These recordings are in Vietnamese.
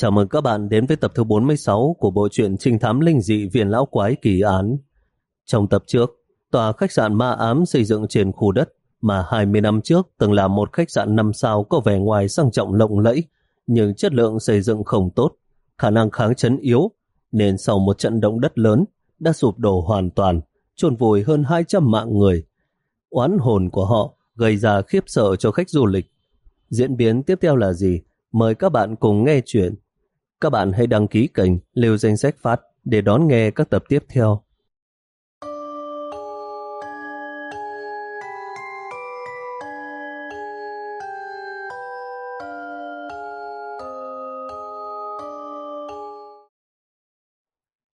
Chào mừng các bạn đến với tập thứ 46 của bộ truyện Trinh thám linh dị Viện Lão Quái Kỳ Án. Trong tập trước, tòa khách sạn ma ám xây dựng trên khu đất mà 20 năm trước từng là một khách sạn năm sao có vẻ ngoài sang trọng lộng lẫy, nhưng chất lượng xây dựng không tốt, khả năng kháng chấn yếu, nên sau một trận động đất lớn đã sụp đổ hoàn toàn, chôn vùi hơn 200 mạng người. Oán hồn của họ gây ra khiếp sợ cho khách du lịch. Diễn biến tiếp theo là gì? Mời các bạn cùng nghe chuyện. Các bạn hãy đăng ký kênh Lưu Danh Sách Phát để đón nghe các tập tiếp theo.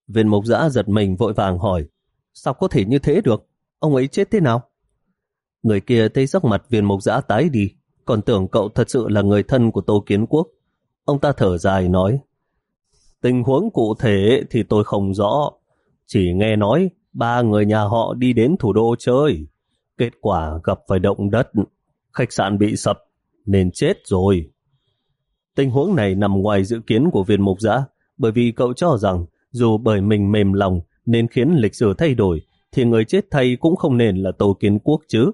Viên mục giã giật mình vội vàng hỏi, Sao có thể như thế được? Ông ấy chết thế nào? Người kia thấy sắc mặt viên mục giã tái đi, còn tưởng cậu thật sự là người thân của Tô Kiến Quốc. Ông ta thở dài nói Tình huống cụ thể thì tôi không rõ. Chỉ nghe nói ba người nhà họ đi đến thủ đô chơi. Kết quả gặp phải động đất, khách sạn bị sập, nên chết rồi. Tình huống này nằm ngoài dự kiến của viên mục giã, bởi vì cậu cho rằng dù bởi mình mềm lòng nên khiến lịch sử thay đổi, thì người chết thay cũng không nên là Tô Kiến Quốc chứ.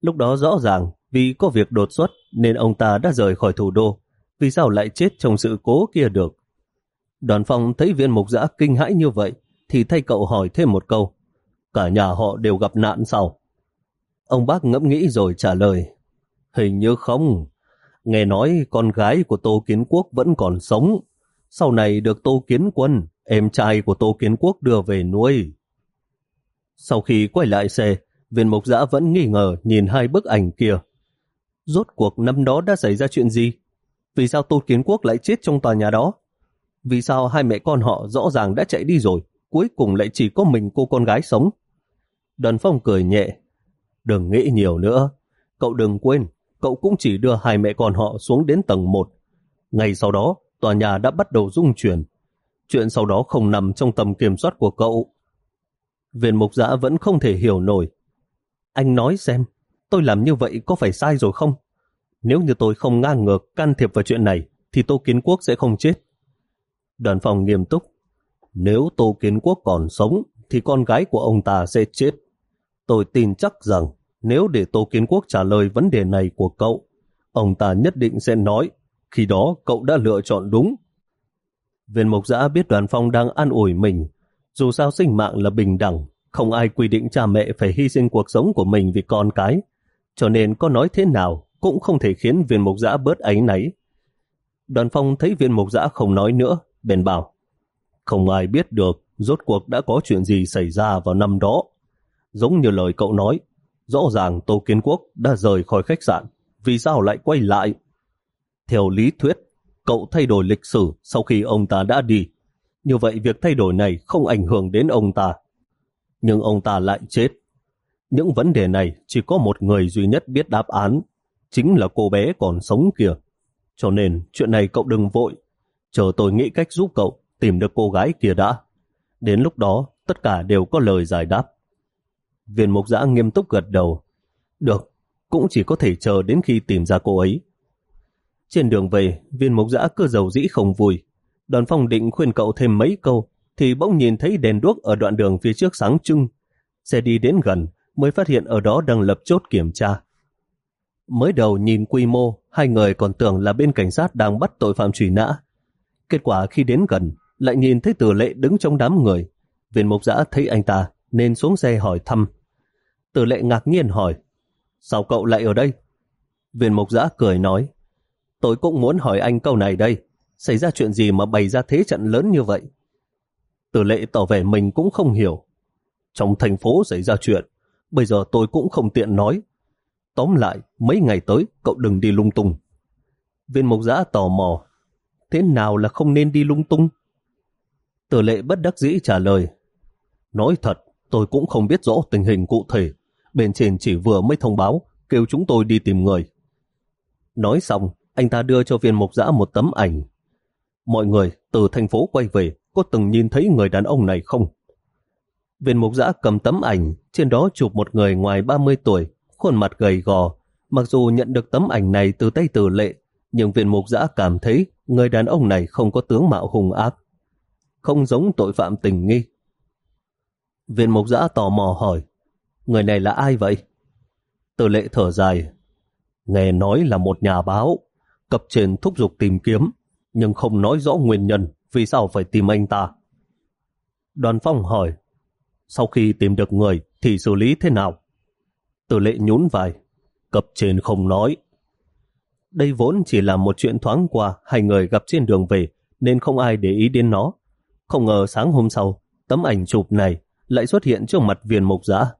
Lúc đó rõ ràng vì có việc đột xuất nên ông ta đã rời khỏi thủ đô. Vì sao lại chết trong sự cố kia được? Đoàn phong thấy viên mục giã kinh hãi như vậy thì thay cậu hỏi thêm một câu. Cả nhà họ đều gặp nạn sao? Ông bác ngẫm nghĩ rồi trả lời. Hình như không. Nghe nói con gái của Tô Kiến Quốc vẫn còn sống. Sau này được Tô Kiến Quân, em trai của Tô Kiến Quốc đưa về nuôi. Sau khi quay lại xe, viên mục giã vẫn nghi ngờ nhìn hai bức ảnh kia. Rốt cuộc năm đó đã xảy ra chuyện gì? Vì sao Tô Kiến Quốc lại chết trong tòa nhà đó? Vì sao hai mẹ con họ rõ ràng đã chạy đi rồi, cuối cùng lại chỉ có mình cô con gái sống? Đoàn phong cười nhẹ. Đừng nghĩ nhiều nữa. Cậu đừng quên, cậu cũng chỉ đưa hai mẹ con họ xuống đến tầng 1. Ngày sau đó, tòa nhà đã bắt đầu rung chuyển. Chuyện sau đó không nằm trong tầm kiểm soát của cậu. Viên mục giã vẫn không thể hiểu nổi. Anh nói xem, tôi làm như vậy có phải sai rồi không? Nếu như tôi không ngang ngược can thiệp vào chuyện này, thì Tô Kiến Quốc sẽ không chết. Đoàn phòng nghiêm túc. Nếu Tô Kiến Quốc còn sống, thì con gái của ông ta sẽ chết. Tôi tin chắc rằng nếu để Tô Kiến Quốc trả lời vấn đề này của cậu, ông ta nhất định sẽ nói, khi đó cậu đã lựa chọn đúng. Viên mục giã biết đoàn phong đang an ủi mình, dù sao sinh mạng là bình đẳng, không ai quy định cha mẹ phải hy sinh cuộc sống của mình vì con cái, cho nên có nói thế nào cũng không thể khiến viên mục giã bớt ấy nấy. Đoàn phong thấy viên mục giã không nói nữa, bèn bảo, không ai biết được rốt cuộc đã có chuyện gì xảy ra vào năm đó. Giống như lời cậu nói, rõ ràng Tô Kiến Quốc đã rời khỏi khách sạn, vì sao lại quay lại? Theo lý thuyết, cậu thay đổi lịch sử sau khi ông ta đã đi. Như vậy việc thay đổi này không ảnh hưởng đến ông ta. Nhưng ông ta lại chết. Những vấn đề này chỉ có một người duy nhất biết đáp án, chính là cô bé còn sống kìa. Cho nên chuyện này cậu đừng vội, chờ tôi nghĩ cách giúp cậu tìm được cô gái kia đã. Đến lúc đó, tất cả đều có lời giải đáp. Viên mục giã nghiêm túc gật đầu. Được, cũng chỉ có thể chờ đến khi tìm ra cô ấy. Trên đường về, viên mục giã cứ dầu dĩ không vui. Đoàn phong định khuyên cậu thêm mấy câu, thì bỗng nhìn thấy đèn đuốc ở đoạn đường phía trước sáng trưng. Xe đi đến gần, mới phát hiện ở đó đang lập chốt kiểm tra. Mới đầu nhìn quy mô, hai người còn tưởng là bên cảnh sát đang bắt tội phạm truy nã. Kết quả khi đến gần, lại nhìn thấy tử lệ đứng trong đám người. Viên mục giã thấy anh ta, nên xuống xe hỏi thăm. Tử lệ ngạc nhiên hỏi, sao cậu lại ở đây? Viên mục giã cười nói, tôi cũng muốn hỏi anh câu này đây, xảy ra chuyện gì mà bày ra thế trận lớn như vậy? Tử lệ tỏ vẻ mình cũng không hiểu. Trong thành phố xảy ra chuyện, bây giờ tôi cũng không tiện nói. Tóm lại, mấy ngày tới, cậu đừng đi lung tung. Viên mục giã tò mò, thế nào là không nên đi lung tung? Tử lệ bất đắc dĩ trả lời, nói thật, tôi cũng không biết rõ tình hình cụ thể. Bên trên chỉ vừa mới thông báo, kêu chúng tôi đi tìm người. Nói xong, anh ta đưa cho viên mục giã một tấm ảnh. Mọi người từ thành phố quay về, có từng nhìn thấy người đàn ông này không? Viên mục giã cầm tấm ảnh, trên đó chụp một người ngoài 30 tuổi, khuôn mặt gầy gò. Mặc dù nhận được tấm ảnh này từ tay tử lệ, nhưng viên mục giã cảm thấy người đàn ông này không có tướng mạo hùng ác, không giống tội phạm tình nghi. Viên mục giã tò mò hỏi, người này là ai vậy? Từ lệ thở dài, nghe nói là một nhà báo, cập trên thúc giục tìm kiếm, nhưng không nói rõ nguyên nhân vì sao phải tìm anh ta. Đoàn phong hỏi, sau khi tìm được người thì xử lý thế nào? Từ lệ nhún vai, cập trên không nói. Đây vốn chỉ là một chuyện thoáng qua hai người gặp trên đường về nên không ai để ý đến nó. Không ngờ sáng hôm sau, tấm ảnh chụp này lại xuất hiện trước mặt viên mục giã.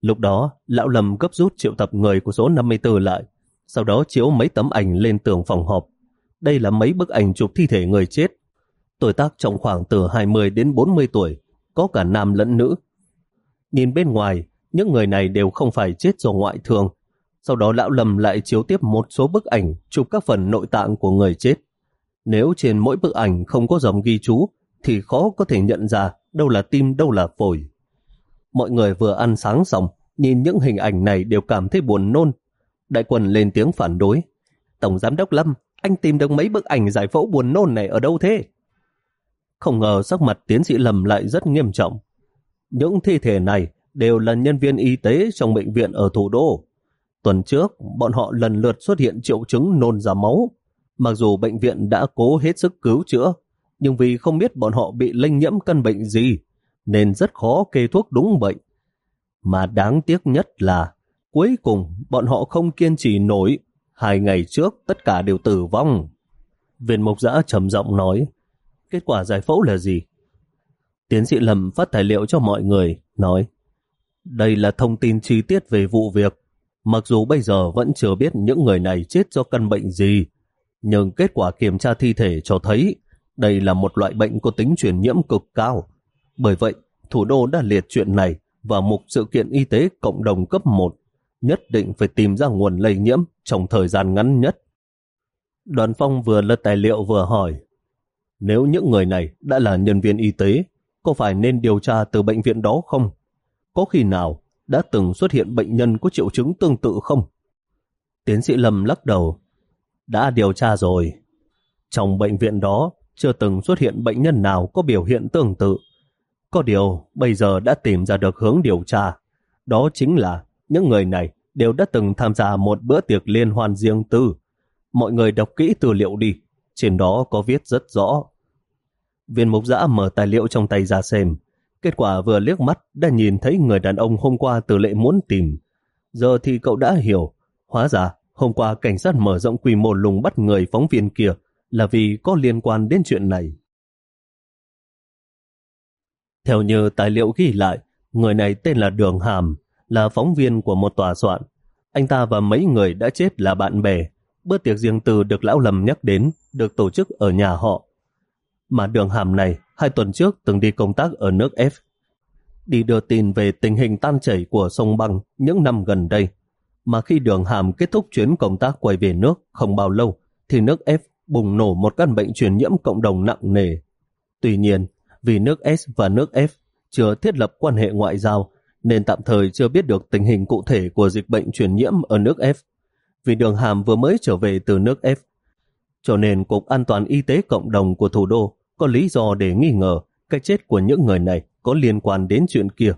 Lúc đó, lão lầm gấp rút triệu tập người của số 54 lại, sau đó chiếu mấy tấm ảnh lên tường phòng họp. Đây là mấy bức ảnh chụp thi thể người chết. Tuổi tác trong khoảng từ 20 đến 40 tuổi, có cả nam lẫn nữ. Nhìn bên ngoài, những người này đều không phải chết do ngoại thương. Sau đó lão lầm lại chiếu tiếp một số bức ảnh chụp các phần nội tạng của người chết. Nếu trên mỗi bức ảnh không có dòng ghi chú, thì khó có thể nhận ra đâu là tim, đâu là phổi. Mọi người vừa ăn sáng xong, nhìn những hình ảnh này đều cảm thấy buồn nôn. Đại quần lên tiếng phản đối. Tổng giám đốc Lâm, anh tìm được mấy bức ảnh giải phẫu buồn nôn này ở đâu thế? Không ngờ sắc mặt tiến sĩ Lâm lại rất nghiêm trọng. Những thi thể này đều là nhân viên y tế trong bệnh viện ở thủ đô. Tuần trước, bọn họ lần lượt xuất hiện triệu chứng nôn ra máu. Mặc dù bệnh viện đã cố hết sức cứu chữa, nhưng vì không biết bọn họ bị lây nhiễm căn bệnh gì, nên rất khó kê thuốc đúng bệnh. Mà đáng tiếc nhất là, cuối cùng bọn họ không kiên trì nổi. Hai ngày trước tất cả đều tử vong. Viên mục giã trầm giọng nói, kết quả giải phẫu là gì? Tiến sĩ Lâm phát tài liệu cho mọi người, nói, đây là thông tin chi tiết về vụ việc. Mặc dù bây giờ vẫn chưa biết những người này chết do căn bệnh gì, nhưng kết quả kiểm tra thi thể cho thấy đây là một loại bệnh có tính truyền nhiễm cực cao. Bởi vậy, thủ đô đã liệt chuyện này vào mục sự kiện y tế cộng đồng cấp 1, nhất định phải tìm ra nguồn lây nhiễm trong thời gian ngắn nhất. Đoàn phong vừa lật tài liệu vừa hỏi, nếu những người này đã là nhân viên y tế, có phải nên điều tra từ bệnh viện đó không? Có khi nào đã từng xuất hiện bệnh nhân có triệu chứng tương tự không? Tiến sĩ Lâm lắc đầu, đã điều tra rồi. Trong bệnh viện đó chưa từng xuất hiện bệnh nhân nào có biểu hiện tương tự. Có điều, bây giờ đã tìm ra được hướng điều tra. Đó chính là những người này đều đã từng tham gia một bữa tiệc liên hoan riêng tư. Mọi người đọc kỹ tư liệu đi, trên đó có viết rất rõ. Viên mục giã mở tài liệu trong tay ra xem. Kết quả vừa liếc mắt đã nhìn thấy người đàn ông hôm qua từ lệ muốn tìm. Giờ thì cậu đã hiểu. Hóa ra, hôm qua cảnh sát mở rộng quy mô lùng bắt người phóng viên kia là vì có liên quan đến chuyện này. Theo như tài liệu ghi lại, người này tên là Đường Hàm, là phóng viên của một tòa soạn. Anh ta và mấy người đã chết là bạn bè. Bữa tiệc riêng từ được Lão Lâm nhắc đến, được tổ chức ở nhà họ. Mà Đường Hàm này, hai tuần trước từng đi công tác ở nước F. Đi đưa tin về tình hình tan chảy của sông băng những năm gần đây. Mà khi Đường Hàm kết thúc chuyến công tác quay về nước không bao lâu, thì nước F bùng nổ một căn bệnh truyền nhiễm cộng đồng nặng nề. Tuy nhiên, vì nước S và nước F chưa thiết lập quan hệ ngoại giao, nên tạm thời chưa biết được tình hình cụ thể của dịch bệnh truyền nhiễm ở nước F. Vì đường hàm vừa mới trở về từ nước F, cho nên Cục An toàn Y tế Cộng đồng của thủ đô có lý do để nghi ngờ cái chết của những người này có liên quan đến chuyện kia.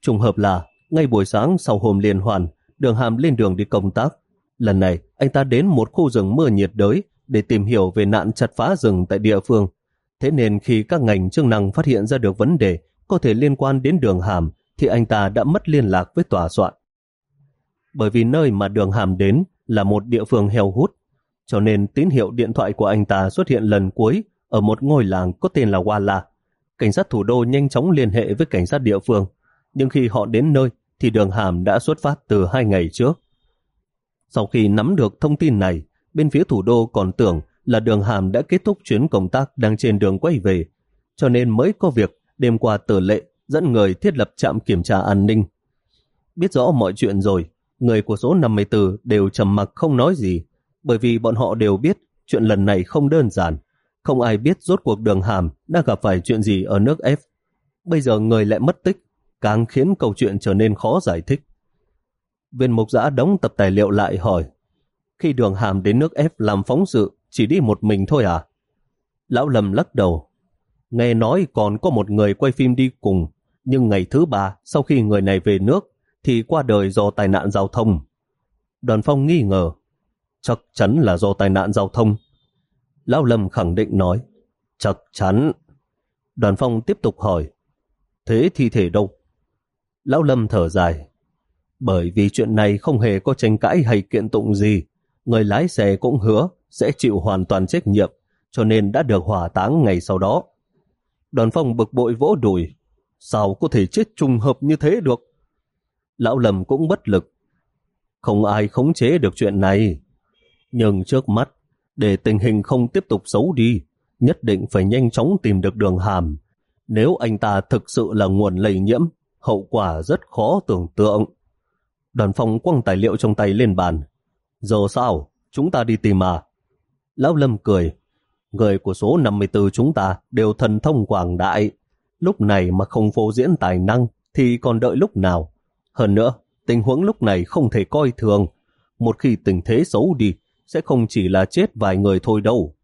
Trùng hợp là, ngay buổi sáng sau hôm liên hoàn, đường hàm lên đường đi công tác. Lần này, anh ta đến một khu rừng mưa nhiệt đới để tìm hiểu về nạn chặt phá rừng tại địa phương. Thế nên khi các ngành chức năng phát hiện ra được vấn đề có thể liên quan đến đường hàm thì anh ta đã mất liên lạc với tòa soạn. Bởi vì nơi mà đường hàm đến là một địa phương heo hút, cho nên tín hiệu điện thoại của anh ta xuất hiện lần cuối ở một ngôi làng có tên là Wala. Cảnh sát thủ đô nhanh chóng liên hệ với cảnh sát địa phương, nhưng khi họ đến nơi thì đường hàm đã xuất phát từ hai ngày trước. Sau khi nắm được thông tin này, bên phía thủ đô còn tưởng là đường hàm đã kết thúc chuyến công tác đang trên đường quay về, cho nên mới có việc đêm qua tử lệ dẫn người thiết lập trạm kiểm tra an ninh. Biết rõ mọi chuyện rồi, người của số 54 đều trầm mặc không nói gì, bởi vì bọn họ đều biết chuyện lần này không đơn giản. Không ai biết rốt cuộc đường hàm đã gặp phải chuyện gì ở nước F. Bây giờ người lại mất tích, càng khiến câu chuyện trở nên khó giải thích. Viên mục giã đóng tập tài liệu lại hỏi khi đường hàm đến nước F làm phóng sự chỉ đi một mình thôi à? Lão Lâm lắc đầu. Nghe nói còn có một người quay phim đi cùng, nhưng ngày thứ ba sau khi người này về nước thì qua đời do tai nạn giao thông. Đoàn phong nghi ngờ, chắc chắn là do tai nạn giao thông. Lão Lâm khẳng định nói, chắc chắn. Đoàn phong tiếp tục hỏi, thế thi thể đâu? Lão Lâm thở dài, bởi vì chuyện này không hề có tranh cãi hay kiện tụng gì, người lái xe cũng hứa sẽ chịu hoàn toàn trách nhiệm, cho nên đã được hỏa táng ngày sau đó. Đoàn phong bực bội vỗ đùi, sao có thể chết trùng hợp như thế được? Lão Lâm cũng bất lực, không ai khống chế được chuyện này. Nhưng trước mắt, để tình hình không tiếp tục xấu đi, nhất định phải nhanh chóng tìm được đường hàm. Nếu anh ta thực sự là nguồn lây nhiễm, hậu quả rất khó tưởng tượng. Đoàn phong quăng tài liệu trong tay lên bàn. Giờ sao? Chúng ta đi tìm à? Lão Lâm cười. Người của số 54 chúng ta đều thần thông quảng đại. Lúc này mà không phô diễn tài năng thì còn đợi lúc nào. Hơn nữa, tình huống lúc này không thể coi thường. Một khi tình thế xấu đi, sẽ không chỉ là chết vài người thôi đâu.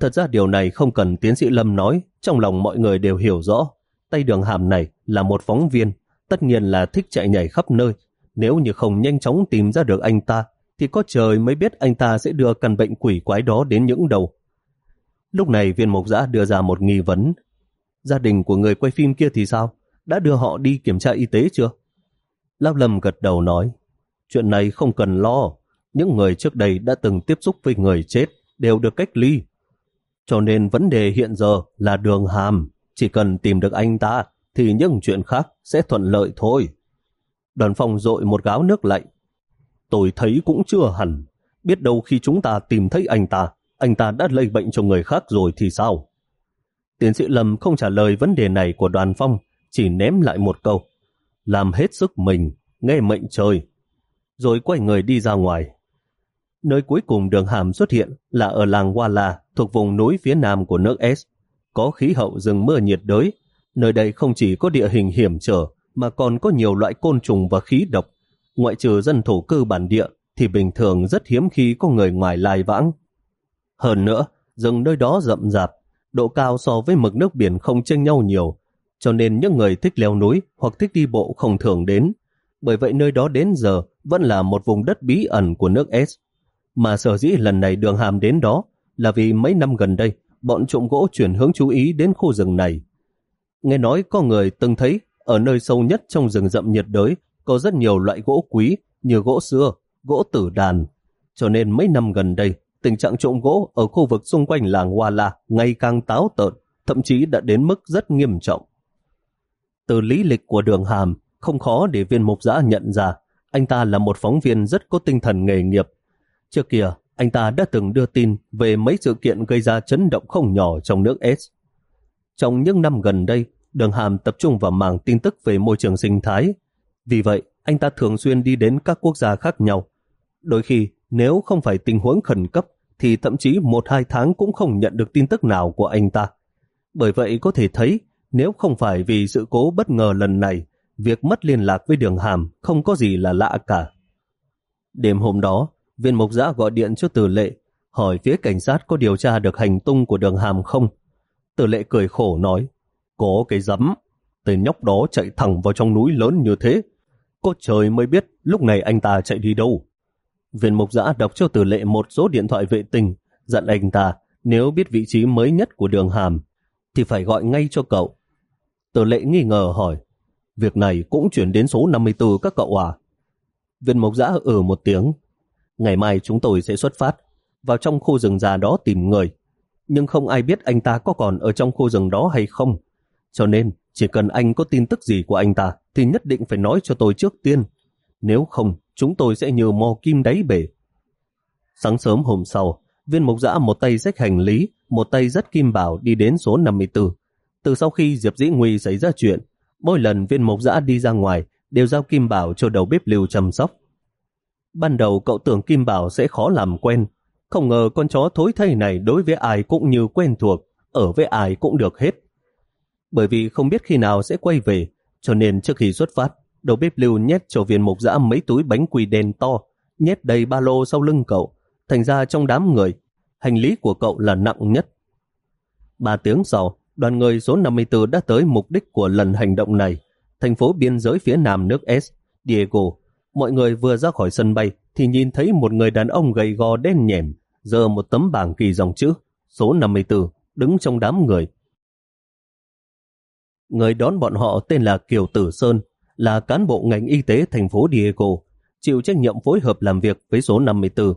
Thật ra điều này không cần tiến sĩ Lâm nói, trong lòng mọi người đều hiểu rõ. Tây đường hàm này là một phóng viên, tất nhiên là thích chạy nhảy khắp nơi. Nếu như không nhanh chóng tìm ra được anh ta, thì có trời mới biết anh ta sẽ đưa căn bệnh quỷ quái đó đến những đầu. Lúc này viên mộc giã đưa ra một nghi vấn. Gia đình của người quay phim kia thì sao? Đã đưa họ đi kiểm tra y tế chưa? Lão Lâm gật đầu nói, chuyện này không cần lo. Những người trước đây đã từng tiếp xúc với người chết đều được cách ly. Cho nên vấn đề hiện giờ là đường hàm. Chỉ cần tìm được anh ta thì những chuyện khác sẽ thuận lợi thôi. Đoàn phòng dội một gáo nước lạnh. Tôi thấy cũng chưa hẳn. Biết đâu khi chúng ta tìm thấy anh ta, anh ta đã lây bệnh cho người khác rồi thì sao? Tiến sĩ Lâm không trả lời vấn đề này của đoàn phong, chỉ ném lại một câu. Làm hết sức mình, nghe mệnh trời. Rồi quay người đi ra ngoài. Nơi cuối cùng đường hàm xuất hiện là ở làng Wala thuộc vùng núi phía nam của nước S. Có khí hậu rừng mưa nhiệt đới. Nơi đây không chỉ có địa hình hiểm trở mà còn có nhiều loại côn trùng và khí độc. Ngoại trừ dân thổ cư bản địa thì bình thường rất hiếm khi có người ngoài lai vãng. Hơn nữa, rừng nơi đó rậm rạp, độ cao so với mực nước biển không chênh nhau nhiều, cho nên những người thích leo núi hoặc thích đi bộ không thường đến. Bởi vậy nơi đó đến giờ vẫn là một vùng đất bí ẩn của nước S. Mà sở dĩ lần này đường hàm đến đó là vì mấy năm gần đây bọn trộm gỗ chuyển hướng chú ý đến khu rừng này. Nghe nói có người từng thấy ở nơi sâu nhất trong rừng rậm nhiệt đới có rất nhiều loại gỗ quý như gỗ xưa, gỗ tử đàn. Cho nên mấy năm gần đây, tình trạng trộm gỗ ở khu vực xung quanh làng Hoa La ngày càng táo tợn, thậm chí đã đến mức rất nghiêm trọng. Từ lý lịch của đường hàm, không khó để viên mục giã nhận ra anh ta là một phóng viên rất có tinh thần nghề nghiệp. Trước kia, anh ta đã từng đưa tin về mấy sự kiện gây ra chấn động không nhỏ trong nước S. Trong những năm gần đây, đường hàm tập trung vào mảng tin tức về môi trường sinh thái. Vì vậy, anh ta thường xuyên đi đến các quốc gia khác nhau. Đôi khi, nếu không phải tình huống khẩn cấp, thì thậm chí một hai tháng cũng không nhận được tin tức nào của anh ta. Bởi vậy có thể thấy, nếu không phải vì sự cố bất ngờ lần này, việc mất liên lạc với đường hàm không có gì là lạ cả. Đêm hôm đó, viên mục giã gọi điện cho tử lệ, hỏi phía cảnh sát có điều tra được hành tung của đường hàm không. Tử lệ cười khổ nói, có cái rắm, tên nhóc đó chạy thẳng vào trong núi lớn như thế. Có trời mới biết lúc này anh ta chạy đi đâu. Viên mục giã đọc cho tử lệ một số điện thoại vệ tinh, dặn anh ta nếu biết vị trí mới nhất của đường hàm, thì phải gọi ngay cho cậu. Tử lệ nghi ngờ hỏi, việc này cũng chuyển đến số 54 các cậu à? Viên Mộc giã ở một tiếng, ngày mai chúng tôi sẽ xuất phát, vào trong khu rừng già đó tìm người, nhưng không ai biết anh ta có còn ở trong khu rừng đó hay không. Cho nên, chỉ cần anh có tin tức gì của anh ta, thì nhất định phải nói cho tôi trước tiên. Nếu không, chúng tôi sẽ nhờ mò kim đáy bể. Sáng sớm hôm sau, viên mục giã một tay xách hành lý, một tay dắt kim bảo đi đến số 54. Từ sau khi Diệp Dĩ Nguy xảy ra chuyện, mỗi lần viên mục giã đi ra ngoài đều giao kim bảo cho đầu bếp lưu chăm sóc. Ban đầu cậu tưởng kim bảo sẽ khó làm quen, không ngờ con chó thối thây này đối với ai cũng như quen thuộc, ở với ai cũng được hết. Bởi vì không biết khi nào sẽ quay về, cho nên trước khi xuất phát, đầu bếp lưu nhét cho viên mục dã mấy túi bánh quỳ đen to, nhét đầy ba lô sau lưng cậu. Thành ra trong đám người, hành lý của cậu là nặng nhất. Ba tiếng sau, đoàn người số 54 đã tới mục đích của lần hành động này, thành phố biên giới phía nam nước S, Diego. Mọi người vừa ra khỏi sân bay thì nhìn thấy một người đàn ông gầy gò đen nhẻm, giơ một tấm bảng kỳ dòng chữ, số 54, đứng trong đám người. Người đón bọn họ tên là Kiều Tử Sơn, là cán bộ ngành y tế thành phố Diego, chịu trách nhiệm phối hợp làm việc với số 54.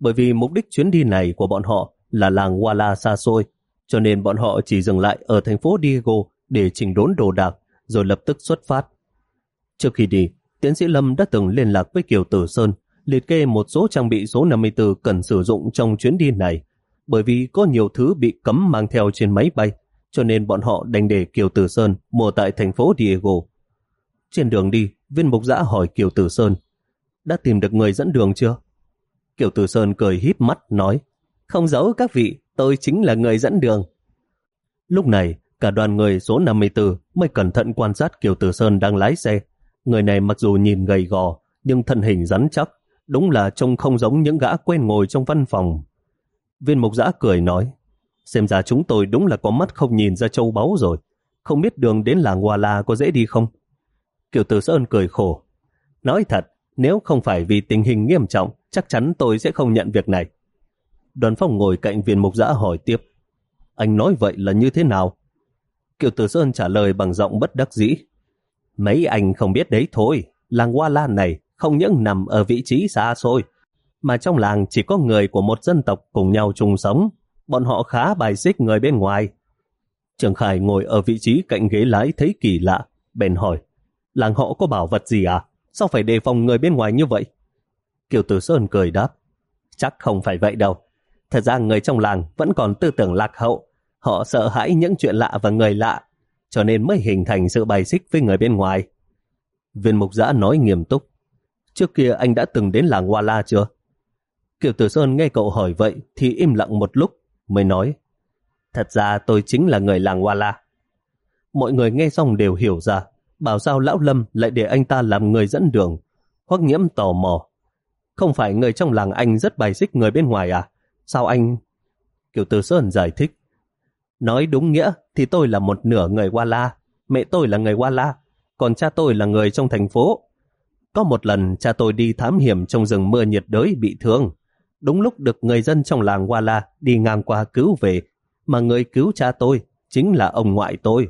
Bởi vì mục đích chuyến đi này của bọn họ là làng Wala xa xôi, cho nên bọn họ chỉ dừng lại ở thành phố Diego để chỉnh đốn đồ đạc, rồi lập tức xuất phát. Trước khi đi, tiến sĩ Lâm đã từng liên lạc với Kiều Tử Sơn, liệt kê một số trang bị số 54 cần sử dụng trong chuyến đi này, bởi vì có nhiều thứ bị cấm mang theo trên máy bay, cho nên bọn họ đành để Kiều Tử Sơn mua tại thành phố Diego. Trên đường đi, viên mục giã hỏi Kiều Tử Sơn, đã tìm được người dẫn đường chưa? Kiều Tử Sơn cười híp mắt nói, không giấu các vị, tôi chính là người dẫn đường. Lúc này, cả đoàn người số 54 mới cẩn thận quan sát Kiều Tử Sơn đang lái xe. Người này mặc dù nhìn gầy gò, nhưng thân hình rắn chắc, đúng là trông không giống những gã quen ngồi trong văn phòng. Viên mục giã cười nói, xem ra chúng tôi đúng là có mắt không nhìn ra châu báu rồi, không biết đường đến làng Hòa La có dễ đi không? Kiều Tử Sơn cười khổ, nói thật, nếu không phải vì tình hình nghiêm trọng, chắc chắn tôi sẽ không nhận việc này. Đoàn phong ngồi cạnh viên mục giã hỏi tiếp. Anh nói vậy là như thế nào? Kiều Tử Sơn trả lời bằng giọng bất đắc dĩ. Mấy anh không biết đấy thôi, làng Hoa Lan này không những nằm ở vị trí xa xôi, mà trong làng chỉ có người của một dân tộc cùng nhau chung sống. Bọn họ khá bài xích người bên ngoài. Trường Khải ngồi ở vị trí cạnh ghế lái thấy kỳ lạ, bèn hỏi, làng họ có bảo vật gì à? Sao phải đề phòng người bên ngoài như vậy? Kiều Tử Sơn cười đáp, chắc không phải vậy đâu. Thật ra người trong làng vẫn còn tư tưởng lạc hậu. Họ sợ hãi những chuyện lạ và người lạ, cho nên mới hình thành sự bài xích với người bên ngoài. Viên mục giã nói nghiêm túc. Trước kia anh đã từng đến làng Hoa La chưa? Kiều Tử Sơn nghe cậu hỏi vậy thì im lặng một lúc, mới nói, Thật ra tôi chính là người làng Hoa La. Mọi người nghe xong đều hiểu ra, bảo sao Lão Lâm lại để anh ta làm người dẫn đường. Hoắc nhiễm tò mò. Không phải người trong làng anh rất bài xích người bên ngoài à? Sao anh... Kiều Tử Sơn giải thích. Nói đúng nghĩa thì tôi là một nửa người Hoa La, mẹ tôi là người Hoa La, còn cha tôi là người trong thành phố. Có một lần cha tôi đi thám hiểm trong rừng mưa nhiệt đới bị thương. Đúng lúc được người dân trong làng Hoa La đi ngang qua cứu về, mà người cứu cha tôi chính là ông ngoại tôi.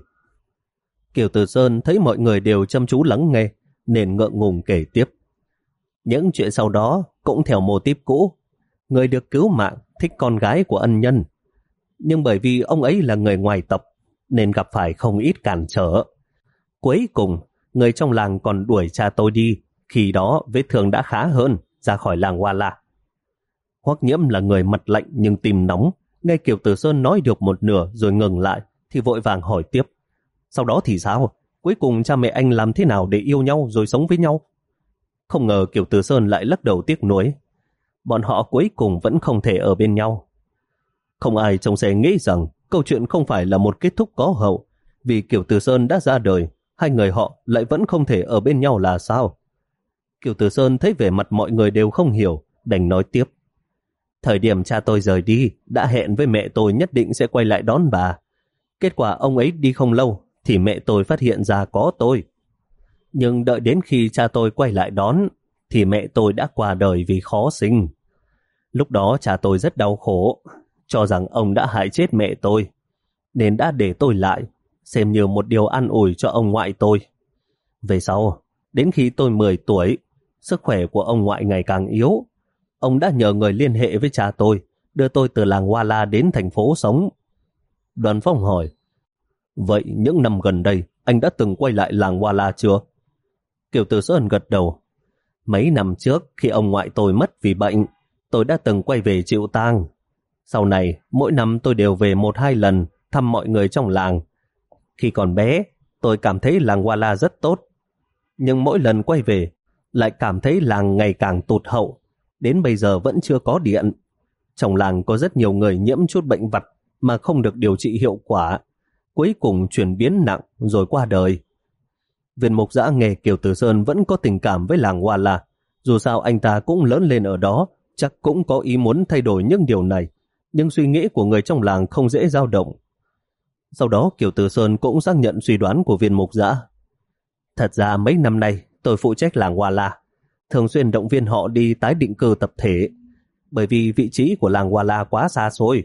Kiều Tử Sơn thấy mọi người đều chăm chú lắng nghe, nên ngượng ngùng kể tiếp. Những chuyện sau đó cũng theo mô típ cũ. Người được cứu mạng thích con gái của ân nhân. Nhưng bởi vì ông ấy là người ngoài tộc, nên gặp phải không ít cản trở. Cuối cùng, người trong làng còn đuổi cha tôi đi, khi đó vết thương đã khá hơn, ra khỏi làng Hoa La. Hoắc nhiễm là người mặt lạnh nhưng tim nóng, nghe Kiều Tử Sơn nói được một nửa rồi ngừng lại, thì vội vàng hỏi tiếp. Sau đó thì sao? Cuối cùng cha mẹ anh làm thế nào để yêu nhau rồi sống với nhau? Không ngờ Kiều Tử Sơn lại lắc đầu tiếc nuối. Bọn họ cuối cùng vẫn không thể ở bên nhau. Không ai trong xe nghĩ rằng câu chuyện không phải là một kết thúc có hậu. Vì Kiều từ Sơn đã ra đời, hai người họ lại vẫn không thể ở bên nhau là sao? Kiều từ Sơn thấy vẻ mặt mọi người đều không hiểu, đành nói tiếp. Thời điểm cha tôi rời đi, đã hẹn với mẹ tôi nhất định sẽ quay lại đón bà. Kết quả ông ấy đi không lâu, thì mẹ tôi phát hiện ra có tôi. Nhưng đợi đến khi cha tôi quay lại đón, thì mẹ tôi đã qua đời vì khó sinh. Lúc đó cha tôi rất đau khổ, cho rằng ông đã hại chết mẹ tôi, nên đã để tôi lại, xem như một điều an ủi cho ông ngoại tôi. Về sau, đến khi tôi 10 tuổi, sức khỏe của ông ngoại ngày càng yếu. Ông đã nhờ người liên hệ với cha tôi, đưa tôi từ làng Hoa La đến thành phố sống. Đoàn phong hỏi, Vậy những năm gần đây, anh đã từng quay lại làng Hoa La chưa? Kiều Tử Sơn gật đầu. Mấy năm trước, khi ông ngoại tôi mất vì bệnh, tôi đã từng quay về chịu tang. Sau này, mỗi năm tôi đều về một hai lần thăm mọi người trong làng. Khi còn bé, tôi cảm thấy làng wala rất tốt. Nhưng mỗi lần quay về, lại cảm thấy làng ngày càng tụt hậu. Đến bây giờ vẫn chưa có điện. Trong làng có rất nhiều người nhiễm chút bệnh vặt mà không được điều trị hiệu quả cuối cùng chuyển biến nặng rồi qua đời. Viên mục giã nghề Kiều Tử Sơn vẫn có tình cảm với làng wala Dù sao anh ta cũng lớn lên ở đó, chắc cũng có ý muốn thay đổi những điều này nhưng suy nghĩ của người trong làng không dễ dao động. Sau đó Kiều từ Sơn cũng xác nhận suy đoán của viên mục giã. Thật ra mấy năm nay tôi phụ trách làng Hoa La, thường xuyên động viên họ đi tái định cư tập thể, bởi vì vị trí của làng Hoa La quá xa xôi.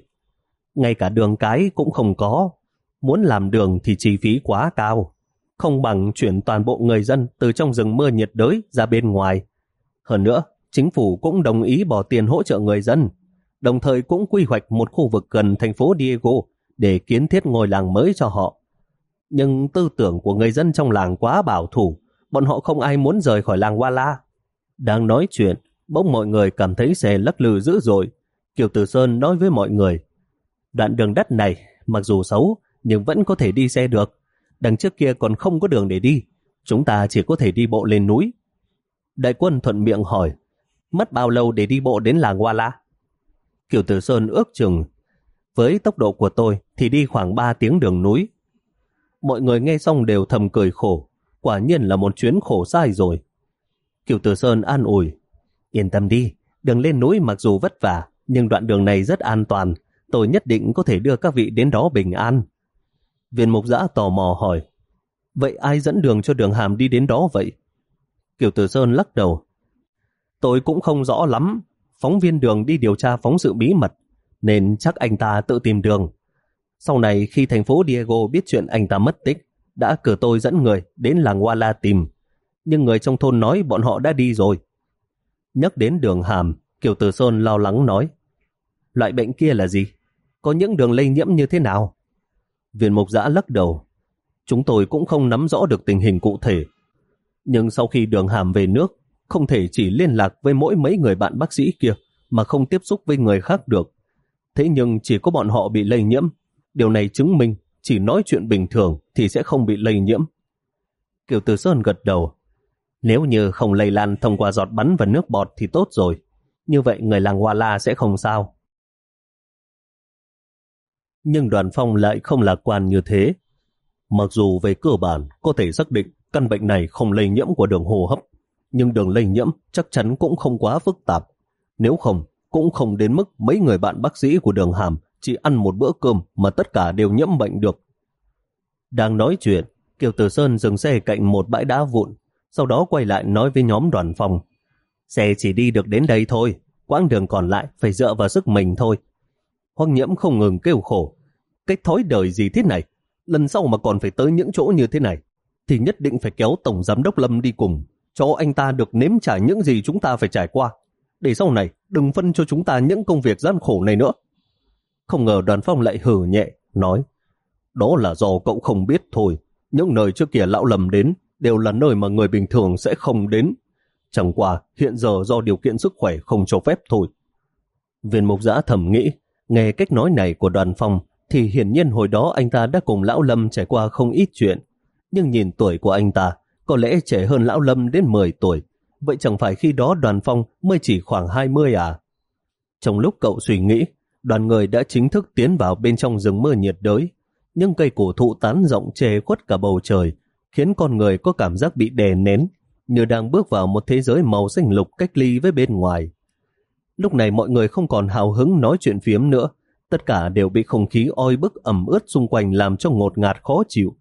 Ngay cả đường cái cũng không có, muốn làm đường thì chi phí quá cao, không bằng chuyển toàn bộ người dân từ trong rừng mưa nhiệt đới ra bên ngoài. Hơn nữa, chính phủ cũng đồng ý bỏ tiền hỗ trợ người dân, đồng thời cũng quy hoạch một khu vực gần thành phố Diego để kiến thiết ngôi làng mới cho họ. Nhưng tư tưởng của người dân trong làng quá bảo thủ, bọn họ không ai muốn rời khỏi làng Wala. Đang nói chuyện, bỗng mọi người cảm thấy xe lắc lư dữ dội. Kiều Tử Sơn nói với mọi người, đoạn đường đất này mặc dù xấu nhưng vẫn có thể đi xe được. Đằng trước kia còn không có đường để đi, chúng ta chỉ có thể đi bộ lên núi. Đại quân thuận miệng hỏi, mất bao lâu để đi bộ đến làng Wala? Kiều Tử Sơn ước chừng, với tốc độ của tôi thì đi khoảng 3 tiếng đường núi. Mọi người nghe xong đều thầm cười khổ, quả nhiên là một chuyến khổ sai rồi. Kiều Tử Sơn an ủi, yên tâm đi, đường lên núi mặc dù vất vả, nhưng đoạn đường này rất an toàn, tôi nhất định có thể đưa các vị đến đó bình an. Viên mục giã tò mò hỏi, vậy ai dẫn đường cho đường hàm đi đến đó vậy? Kiều Tử Sơn lắc đầu, tôi cũng không rõ lắm, phóng viên đường đi điều tra phóng sự bí mật, nên chắc anh ta tự tìm đường. Sau này khi thành phố Diego biết chuyện anh ta mất tích, đã cử tôi dẫn người đến làng Wala tìm. Nhưng người trong thôn nói bọn họ đã đi rồi. Nhắc đến đường hàm, Kiều Tử Sơn lo lắng nói. Loại bệnh kia là gì? Có những đường lây nhiễm như thế nào? Viên mục giã lắc đầu. Chúng tôi cũng không nắm rõ được tình hình cụ thể. Nhưng sau khi đường hàm về nước, không thể chỉ liên lạc với mỗi mấy người bạn bác sĩ kia mà không tiếp xúc với người khác được. Thế nhưng chỉ có bọn họ bị lây nhiễm. Điều này chứng minh chỉ nói chuyện bình thường thì sẽ không bị lây nhiễm. Kiều Từ Sơn gật đầu. Nếu như không lây lan thông qua giọt bắn và nước bọt thì tốt rồi. Như vậy người làng Hoa La sẽ không sao. Nhưng đoàn phong lại không lạc quan như thế. Mặc dù về cơ bản có thể xác định căn bệnh này không lây nhiễm của đường hô hấp, nhưng đường lây nhiễm chắc chắn cũng không quá phức tạp. Nếu không, cũng không đến mức mấy người bạn bác sĩ của đường hàm chỉ ăn một bữa cơm mà tất cả đều nhiễm bệnh được. Đang nói chuyện, Kiều Tử Sơn dừng xe cạnh một bãi đá vụn, sau đó quay lại nói với nhóm đoàn phòng. Xe chỉ đi được đến đây thôi, quãng đường còn lại phải dựa vào sức mình thôi. Hoang nhiễm không ngừng kêu khổ. Cái thói đời gì thế này? Lần sau mà còn phải tới những chỗ như thế này, thì nhất định phải kéo Tổng Giám Đốc Lâm đi cùng, cho anh ta được nếm trải những gì chúng ta phải trải qua để sau này đừng phân cho chúng ta những công việc gian khổ này nữa. Không ngờ đoàn phong lại hử nhẹ, nói, đó là do cậu không biết thôi, những nơi trước kia lão lầm đến đều là nơi mà người bình thường sẽ không đến. Chẳng qua hiện giờ do điều kiện sức khỏe không cho phép thôi. Viên mục giã thầm nghĩ, nghe cách nói này của đoàn phong thì hiển nhiên hồi đó anh ta đã cùng lão lâm trải qua không ít chuyện. Nhưng nhìn tuổi của anh ta, có lẽ trẻ hơn lão lâm đến 10 tuổi, vậy chẳng phải khi đó đoàn phong mới chỉ khoảng 20 à? Trong lúc cậu suy nghĩ, đoàn người đã chính thức tiến vào bên trong rừng mưa nhiệt đới. Nhưng cây cổ thụ tán rộng che khuất cả bầu trời, khiến con người có cảm giác bị đè nén, như đang bước vào một thế giới màu xanh lục cách ly với bên ngoài. Lúc này mọi người không còn hào hứng nói chuyện phiếm nữa, tất cả đều bị không khí oi bức ẩm ướt xung quanh làm cho ngột ngạt khó chịu.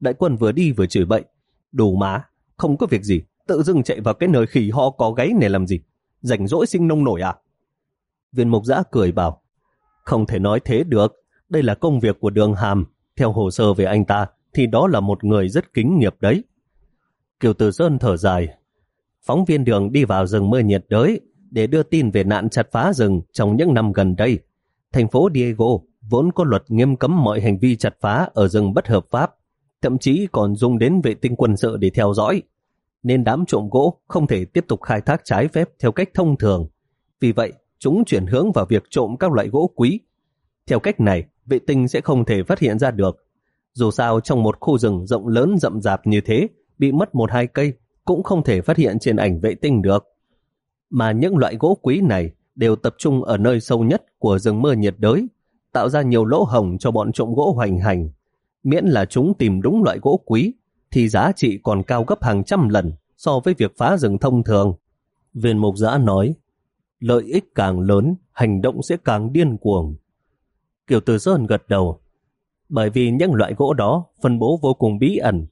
Đại quân vừa đi vừa chửi bậy, đủ má, không có việc gì, tự dưng chạy vào cái nơi khỉ ho có gáy này làm gì? Rảnh rỗi sinh nông nổi à? Viên mục giã cười bảo, không thể nói thế được, đây là công việc của đường hàm. Theo hồ sơ về anh ta, thì đó là một người rất kính nghiệp đấy. Kiều Tử Sơn thở dài, phóng viên đường đi vào rừng mưa nhiệt đới để đưa tin về nạn chặt phá rừng trong những năm gần đây. Thành phố Diego vốn có luật nghiêm cấm mọi hành vi chặt phá ở rừng bất hợp pháp, thậm chí còn dùng đến vệ tinh quân sự để theo dõi nên đám trộm gỗ không thể tiếp tục khai thác trái phép theo cách thông thường. Vì vậy, chúng chuyển hướng vào việc trộm các loại gỗ quý. Theo cách này, vệ tinh sẽ không thể phát hiện ra được. Dù sao trong một khu rừng rộng lớn rậm rạp như thế, bị mất một hai cây cũng không thể phát hiện trên ảnh vệ tinh được. Mà những loại gỗ quý này đều tập trung ở nơi sâu nhất của rừng mưa nhiệt đới, tạo ra nhiều lỗ hồng cho bọn trộm gỗ hoành hành. Miễn là chúng tìm đúng loại gỗ quý, thì giá trị còn cao gấp hàng trăm lần so với việc phá rừng thông thường. Viên mục giã nói, lợi ích càng lớn, hành động sẽ càng điên cuồng. Kiều Từ Sơn gật đầu. Bởi vì những loại gỗ đó phân bố vô cùng bí ẩn,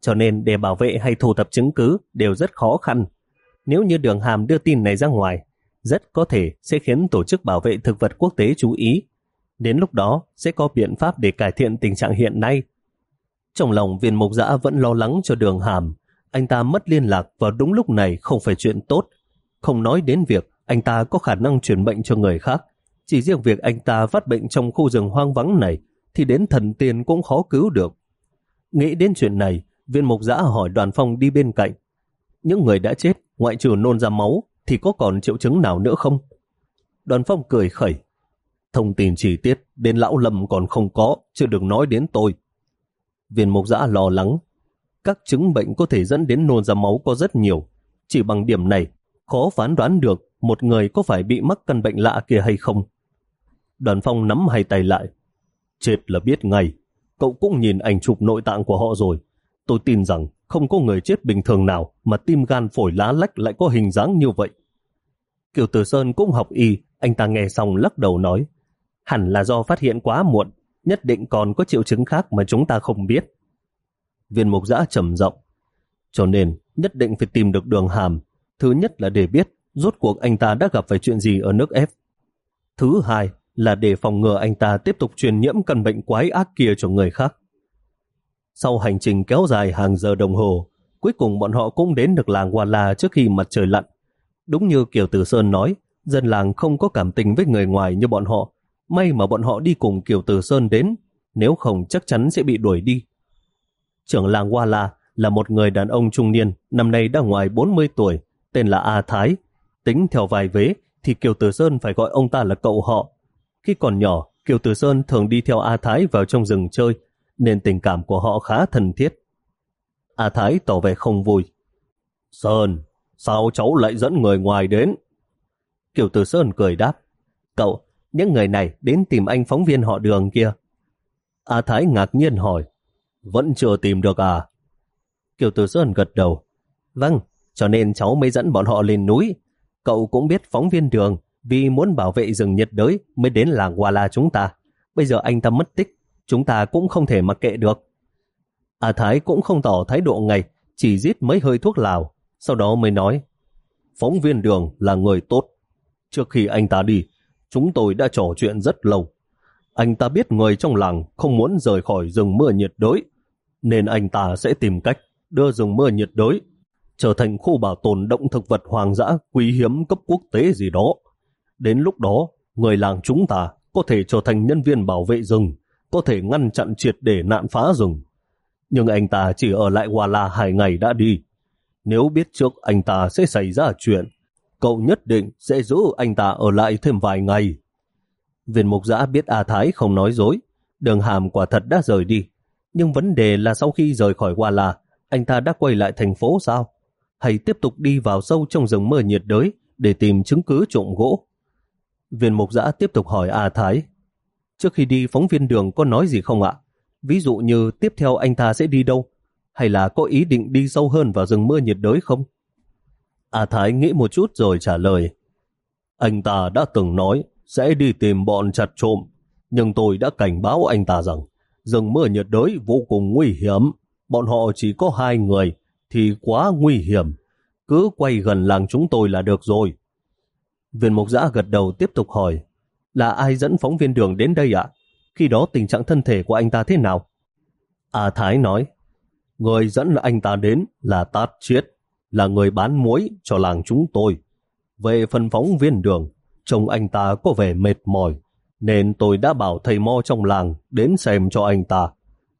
cho nên để bảo vệ hay thu thập chứng cứ đều rất khó khăn. Nếu như đường hàm đưa tin này ra ngoài, rất có thể sẽ khiến Tổ chức Bảo vệ Thực vật Quốc tế chú ý. Đến lúc đó sẽ có biện pháp để cải thiện tình trạng hiện nay. Trong lòng viên mục giã vẫn lo lắng cho đường hàm. Anh ta mất liên lạc vào đúng lúc này không phải chuyện tốt. Không nói đến việc anh ta có khả năng truyền bệnh cho người khác. Chỉ riêng việc anh ta phát bệnh trong khu rừng hoang vắng này thì đến thần tiên cũng khó cứu được. Nghĩ đến chuyện này, viên mục giã hỏi đoàn phong đi bên cạnh. Những người đã chết, ngoại trừ nôn ra máu, thì có còn triệu chứng nào nữa không? Đoàn phong cười khẩy. Thông tin chi tiết đến lão lâm còn không có, chưa được nói đến tôi. Viên mục giã lo lắng. Các chứng bệnh có thể dẫn đến nôn ra máu có rất nhiều. Chỉ bằng điểm này, khó phán đoán được một người có phải bị mắc căn bệnh lạ kia hay không. Đoàn phong nắm hai tay lại. Chết là biết ngay. Cậu cũng nhìn ảnh chụp nội tạng của họ rồi. Tôi tin rằng không có người chết bình thường nào mà tim gan phổi lá lách lại có hình dáng như vậy. Kiều Tử Sơn cũng học y, anh ta nghe xong lắc đầu nói, hẳn là do phát hiện quá muộn, nhất định còn có triệu chứng khác mà chúng ta không biết. Viên mục giã trầm rộng, cho nên nhất định phải tìm được đường hàm. Thứ nhất là để biết rốt cuộc anh ta đã gặp phải chuyện gì ở nước F. Thứ hai là để phòng ngừa anh ta tiếp tục truyền nhiễm căn bệnh quái ác kia cho người khác. Sau hành trình kéo dài hàng giờ đồng hồ, cuối cùng bọn họ cũng đến được làng Hoa La trước khi mặt trời lặn. Đúng như Kiều Tử Sơn nói, dân làng không có cảm tình với người ngoài như bọn họ. May mà bọn họ đi cùng Kiều Tử Sơn đến, nếu không chắc chắn sẽ bị đuổi đi. Trưởng làng Hoa La là một người đàn ông trung niên, năm nay đã ngoài 40 tuổi, tên là A Thái. Tính theo vài vế thì Kiều Tử Sơn phải gọi ông ta là cậu họ. Khi còn nhỏ, Kiều Tử Sơn thường đi theo A Thái vào trong rừng chơi, nên tình cảm của họ khá thân thiết. A Thái tỏ vẻ không vui. Sơn, sao cháu lại dẫn người ngoài đến? Kiều Tử Sơn cười đáp. Cậu, những người này đến tìm anh phóng viên họ đường kia. A Thái ngạc nhiên hỏi. Vẫn chưa tìm được à? Kiều Tử Sơn gật đầu. Vâng, cho nên cháu mới dẫn bọn họ lên núi. Cậu cũng biết phóng viên đường vì muốn bảo vệ rừng nhiệt đới mới đến làng Hoa La chúng ta. Bây giờ anh ta mất tích, chúng ta cũng không thể mặc kệ được. A Thái cũng không tỏ thái độ ngay, chỉ rít mấy hơi thuốc lào, sau đó mới nói, phóng viên đường là người tốt. Trước khi anh ta đi, chúng tôi đã trò chuyện rất lâu. Anh ta biết người trong làng không muốn rời khỏi rừng mưa nhiệt đới, nên anh ta sẽ tìm cách đưa rừng mưa nhiệt đới trở thành khu bảo tồn động thực vật hoang dã quý hiếm cấp quốc tế gì đó. Đến lúc đó, người làng chúng ta có thể trở thành nhân viên bảo vệ rừng, có thể ngăn chặn triệt để nạn phá rừng. Nhưng anh ta chỉ ở lại Hoa La hai ngày đã đi. Nếu biết trước anh ta sẽ xảy ra chuyện, cậu nhất định sẽ giữ anh ta ở lại thêm vài ngày. Viên mục giã biết A Thái không nói dối, đường hàm quả thật đã rời đi. Nhưng vấn đề là sau khi rời khỏi Hoa La, anh ta đã quay lại thành phố sao? Hay tiếp tục đi vào sâu trong rừng mưa nhiệt đới để tìm chứng cứ trộm gỗ? Viên mục giã tiếp tục hỏi A Thái. Trước khi đi phóng viên đường có nói gì không ạ? Ví dụ như tiếp theo anh ta sẽ đi đâu? Hay là có ý định đi sâu hơn vào rừng mưa nhiệt đới không? A Thái nghĩ một chút rồi trả lời. Anh ta đã từng nói sẽ đi tìm bọn chặt trộm, nhưng tôi đã cảnh báo anh ta rằng rừng mưa nhiệt đới vô cùng nguy hiểm. Bọn họ chỉ có hai người thì quá nguy hiểm. Cứ quay gần làng chúng tôi là được rồi. Viên mục giã gật đầu tiếp tục hỏi, là ai dẫn phóng viên đường đến đây ạ? Khi đó tình trạng thân thể của anh ta thế nào? A Thái nói, người dẫn anh ta đến là Tát Chiết, là người bán muối cho làng chúng tôi. Về phần phóng viên đường, trông anh ta có vẻ mệt mỏi, nên tôi đã bảo thầy Mo trong làng đến xem cho anh ta.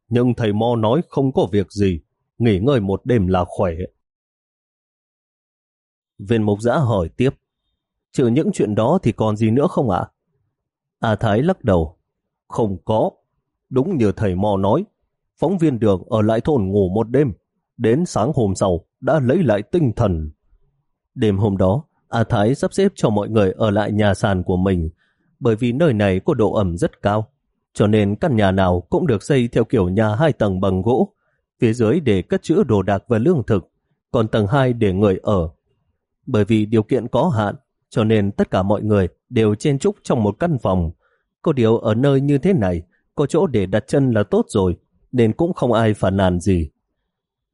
Nhưng thầy Mo nói không có việc gì, nghỉ ngơi một đêm là khỏe. Viên mục giã hỏi tiếp, Trừ những chuyện đó thì còn gì nữa không ạ? A Thái lắc đầu. Không có. Đúng như thầy mo nói, phóng viên đường ở lại thôn ngủ một đêm. Đến sáng hôm sau đã lấy lại tinh thần. Đêm hôm đó, A Thái sắp xếp cho mọi người ở lại nhà sàn của mình bởi vì nơi này có độ ẩm rất cao. Cho nên căn nhà nào cũng được xây theo kiểu nhà hai tầng bằng gỗ, phía dưới để cất trữ đồ đạc và lương thực, còn tầng 2 để người ở. Bởi vì điều kiện có hạn, cho nên tất cả mọi người đều chen chúc trong một căn phòng. Có điều ở nơi như thế này, có chỗ để đặt chân là tốt rồi, nên cũng không ai phản nàn gì.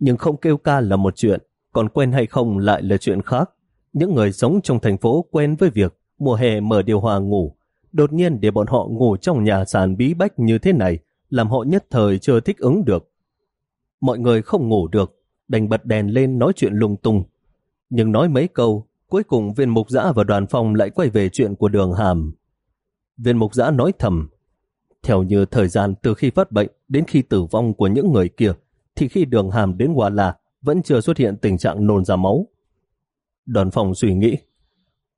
Nhưng không kêu ca là một chuyện, còn quen hay không lại là chuyện khác. Những người sống trong thành phố quen với việc mùa hè mở điều hòa ngủ, đột nhiên để bọn họ ngủ trong nhà sàn bí bách như thế này, làm họ nhất thời chưa thích ứng được. Mọi người không ngủ được, đành bật đèn lên nói chuyện lung tung. Nhưng nói mấy câu, cuối cùng viên mục giã và đoàn phong lại quay về chuyện của đường hàm. Viên mục giã nói thầm, theo như thời gian từ khi phát bệnh đến khi tử vong của những người kia, thì khi đường hàm đến Hoa La vẫn chưa xuất hiện tình trạng nôn ra máu. Đoàn phòng suy nghĩ,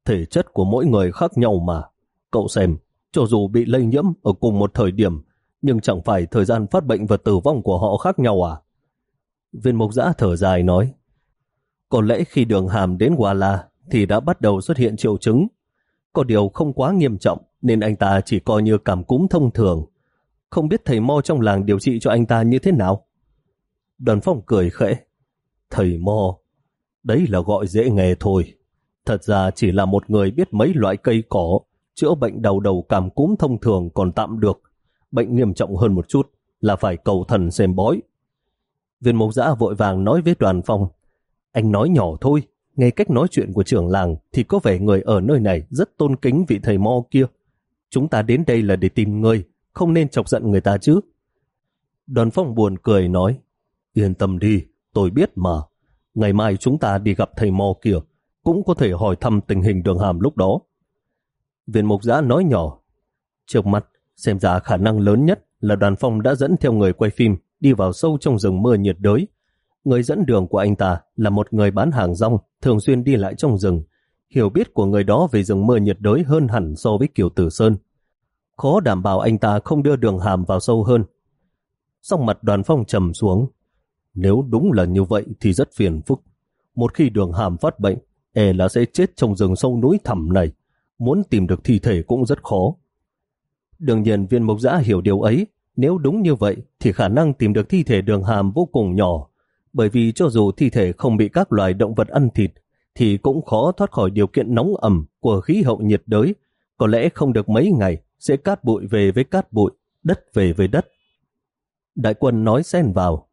thể chất của mỗi người khác nhau mà. Cậu xem, cho dù bị lây nhiễm ở cùng một thời điểm, nhưng chẳng phải thời gian phát bệnh và tử vong của họ khác nhau à? Viên mục giã thở dài nói, có lẽ khi đường hàm đến Hoa La thì đã bắt đầu xuất hiện triệu chứng. Có điều không quá nghiêm trọng nên anh ta chỉ coi như cảm cúm thông thường. Không biết thầy Mo trong làng điều trị cho anh ta như thế nào? Đoàn phong cười khẽ. Thầy Mo, đấy là gọi dễ nghe thôi. Thật ra chỉ là một người biết mấy loại cây cỏ, chữa bệnh đầu đầu cảm cúm thông thường còn tạm được. Bệnh nghiêm trọng hơn một chút là phải cầu thần xem bói. Viên mộc giã vội vàng nói với đoàn phong. Anh nói nhỏ thôi, nghe cách nói chuyện của trưởng làng thì có vẻ người ở nơi này rất tôn kính vị thầy Mo kia. Chúng ta đến đây là để tìm người, không nên chọc giận người ta chứ. Đoàn phong buồn cười nói, yên tâm đi, tôi biết mà. Ngày mai chúng ta đi gặp thầy Mo kia, cũng có thể hỏi thăm tình hình đường hàm lúc đó. Viên mục giã nói nhỏ, trước mắt, xem ra khả năng lớn nhất là đoàn phong đã dẫn theo người quay phim đi vào sâu trong rừng mưa nhiệt đới. Người dẫn đường của anh ta là một người bán hàng rong, thường xuyên đi lại trong rừng, hiểu biết của người đó về rừng mưa nhiệt đới hơn hẳn so với Kiều Tử Sơn. Khó đảm bảo anh ta không đưa đường hàm vào sâu hơn. Song mặt đoàn phong trầm xuống. Nếu đúng là như vậy thì rất phiền phức. Một khi đường hàm phát bệnh, e là sẽ chết trong rừng sâu núi thẳm này. Muốn tìm được thi thể cũng rất khó. Đương nhiên viên mộc giã hiểu điều ấy. Nếu đúng như vậy thì khả năng tìm được thi thể đường hàm vô cùng nhỏ. Bởi vì cho dù thi thể không bị các loài động vật ăn thịt thì cũng khó thoát khỏi điều kiện nóng ẩm của khí hậu nhiệt đới. Có lẽ không được mấy ngày sẽ cát bụi về với cát bụi, đất về với đất. Đại quân nói xen vào.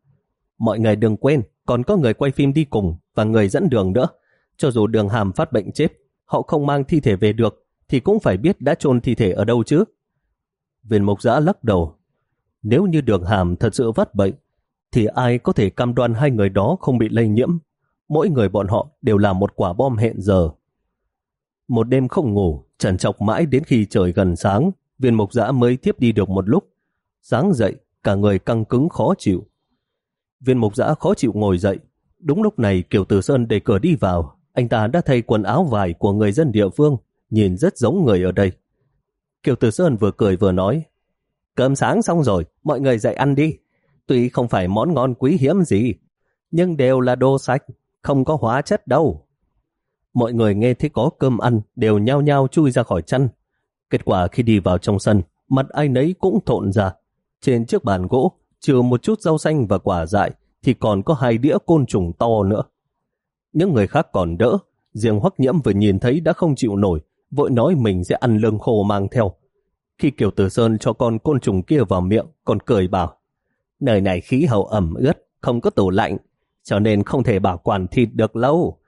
Mọi người đừng quên, còn có người quay phim đi cùng và người dẫn đường nữa. Cho dù đường hàm phát bệnh chết, họ không mang thi thể về được, thì cũng phải biết đã chôn thi thể ở đâu chứ. Viên mục giã lắc đầu. Nếu như đường hàm thật sự phát bệnh, thì ai có thể cam đoan hai người đó không bị lây nhiễm mỗi người bọn họ đều là một quả bom hẹn giờ. Một đêm không ngủ, trần chọc mãi đến khi trời gần sáng, viên mục giã mới tiếp đi được một lúc. Sáng dậy, cả người căng cứng khó chịu. Viên mục giã khó chịu ngồi dậy. Đúng lúc này Kiều Tử Sơn đẩy cửa đi vào. Anh ta đã thay quần áo vải của người dân địa phương, nhìn rất giống người ở đây. Kiều Tử Sơn vừa cười vừa nói, Cơm sáng xong rồi, mọi người dậy ăn đi. Tuy không phải món ngon quý hiếm gì, nhưng đều là đồ sạch, không có hóa chất đâu. Mọi người nghe thấy có cơm ăn đều nhao nhao chui ra khỏi chăn. Kết quả khi đi vào trong sân, mặt ai nấy cũng thộn ra. Trên chiếc bàn gỗ, trừ một chút rau xanh và quả dại, thì còn có hai đĩa côn trùng to nữa. Những người khác còn đỡ, riêng hoắc nhiễm vừa nhìn thấy đã không chịu nổi, vội nói mình sẽ ăn lương khô mang theo. Khi Kiều Tử Sơn cho con côn trùng kia vào miệng, còn cười bảo, nơi này khí hậu ẩm ướt, không có tủ lạnh, cho nên không thể bảo quản thịt được lâu.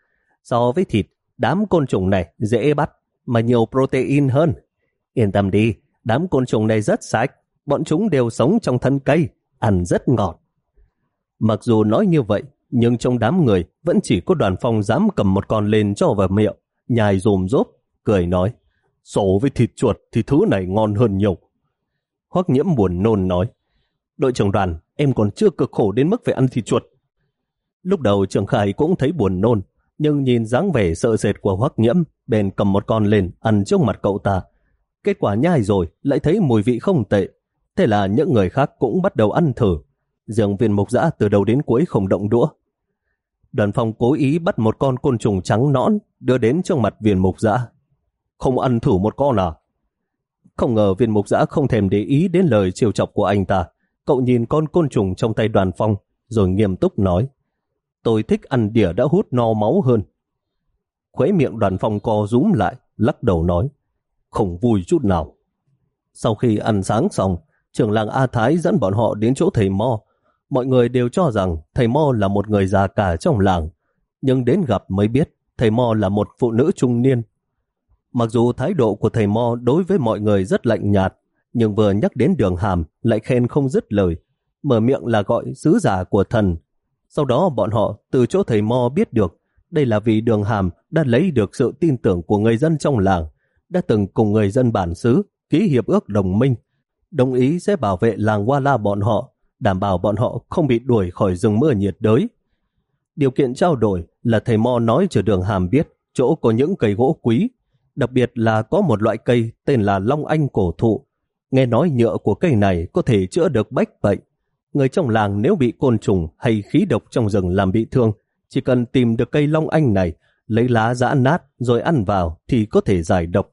So với thịt, đám côn trùng này dễ bắt, mà nhiều protein hơn. Yên tâm đi, đám côn trùng này rất sạch, bọn chúng đều sống trong thân cây, ăn rất ngọt. Mặc dù nói như vậy, nhưng trong đám người vẫn chỉ có đoàn phong dám cầm một con lên cho vào miệng, nhai rồm rốp, cười nói, sổ với thịt chuột thì thứ này ngon hơn nhiều. Hoắc nhiễm buồn nôn nói, đội trưởng đoàn, em còn chưa cực khổ đến mức phải ăn thịt chuột. Lúc đầu Trường Khải cũng thấy buồn nôn, nhưng nhìn dáng vẻ sợ sệt của Hoắc Nhiễm, bèn cầm một con lên ăn trước mặt cậu ta. Kết quả nhai rồi, lại thấy mùi vị không tệ. Thế là những người khác cũng bắt đầu ăn thử. Riêng viên mục giã từ đầu đến cuối không động đũa. Đoàn phòng cố ý bắt một con côn trùng trắng nõn đưa đến trước mặt viên mục giã. Không ăn thử một con à? Không ngờ viên mục giã không thèm để ý đến lời chiều chọc của anh ta. Cậu nhìn con côn trùng trong tay đoàn phong, rồi nghiêm túc nói tôi thích ăn đỉa đã hút no máu hơn. Khuấy miệng đoàn phong co rúm lại, lắc đầu nói, không vui chút nào. Sau khi ăn sáng xong, trưởng làng A Thái dẫn bọn họ đến chỗ thầy Mo. Mọi người đều cho rằng thầy Mo là một người già cả trong làng. Nhưng đến gặp mới biết thầy Mo là một phụ nữ trung niên. Mặc dù thái độ của thầy Mo đối với mọi người rất lạnh nhạt, nhưng vừa nhắc đến đường hàm lại khen không dứt lời, mở miệng là gọi sứ giả của thần. Sau đó bọn họ từ chỗ thầy Mo biết được đây là vì đường hàm đã lấy được sự tin tưởng của người dân trong làng, đã từng cùng người dân bản xứ ký hiệp ước đồng minh, đồng ý sẽ bảo vệ làng Hoa La bọn họ, đảm bảo bọn họ không bị đuổi khỏi rừng mưa nhiệt đới. Điều kiện trao đổi là thầy Mo nói cho đường hàm biết chỗ có những cây gỗ quý, đặc biệt là có một loại cây tên là Long Anh cổ thụ. Nghe nói nhựa của cây này có thể chữa được bách bệnh. Người trong làng nếu bị côn trùng hay khí độc trong rừng làm bị thương, chỉ cần tìm được cây Long Anh này, lấy lá giã nát rồi ăn vào thì có thể giải độc.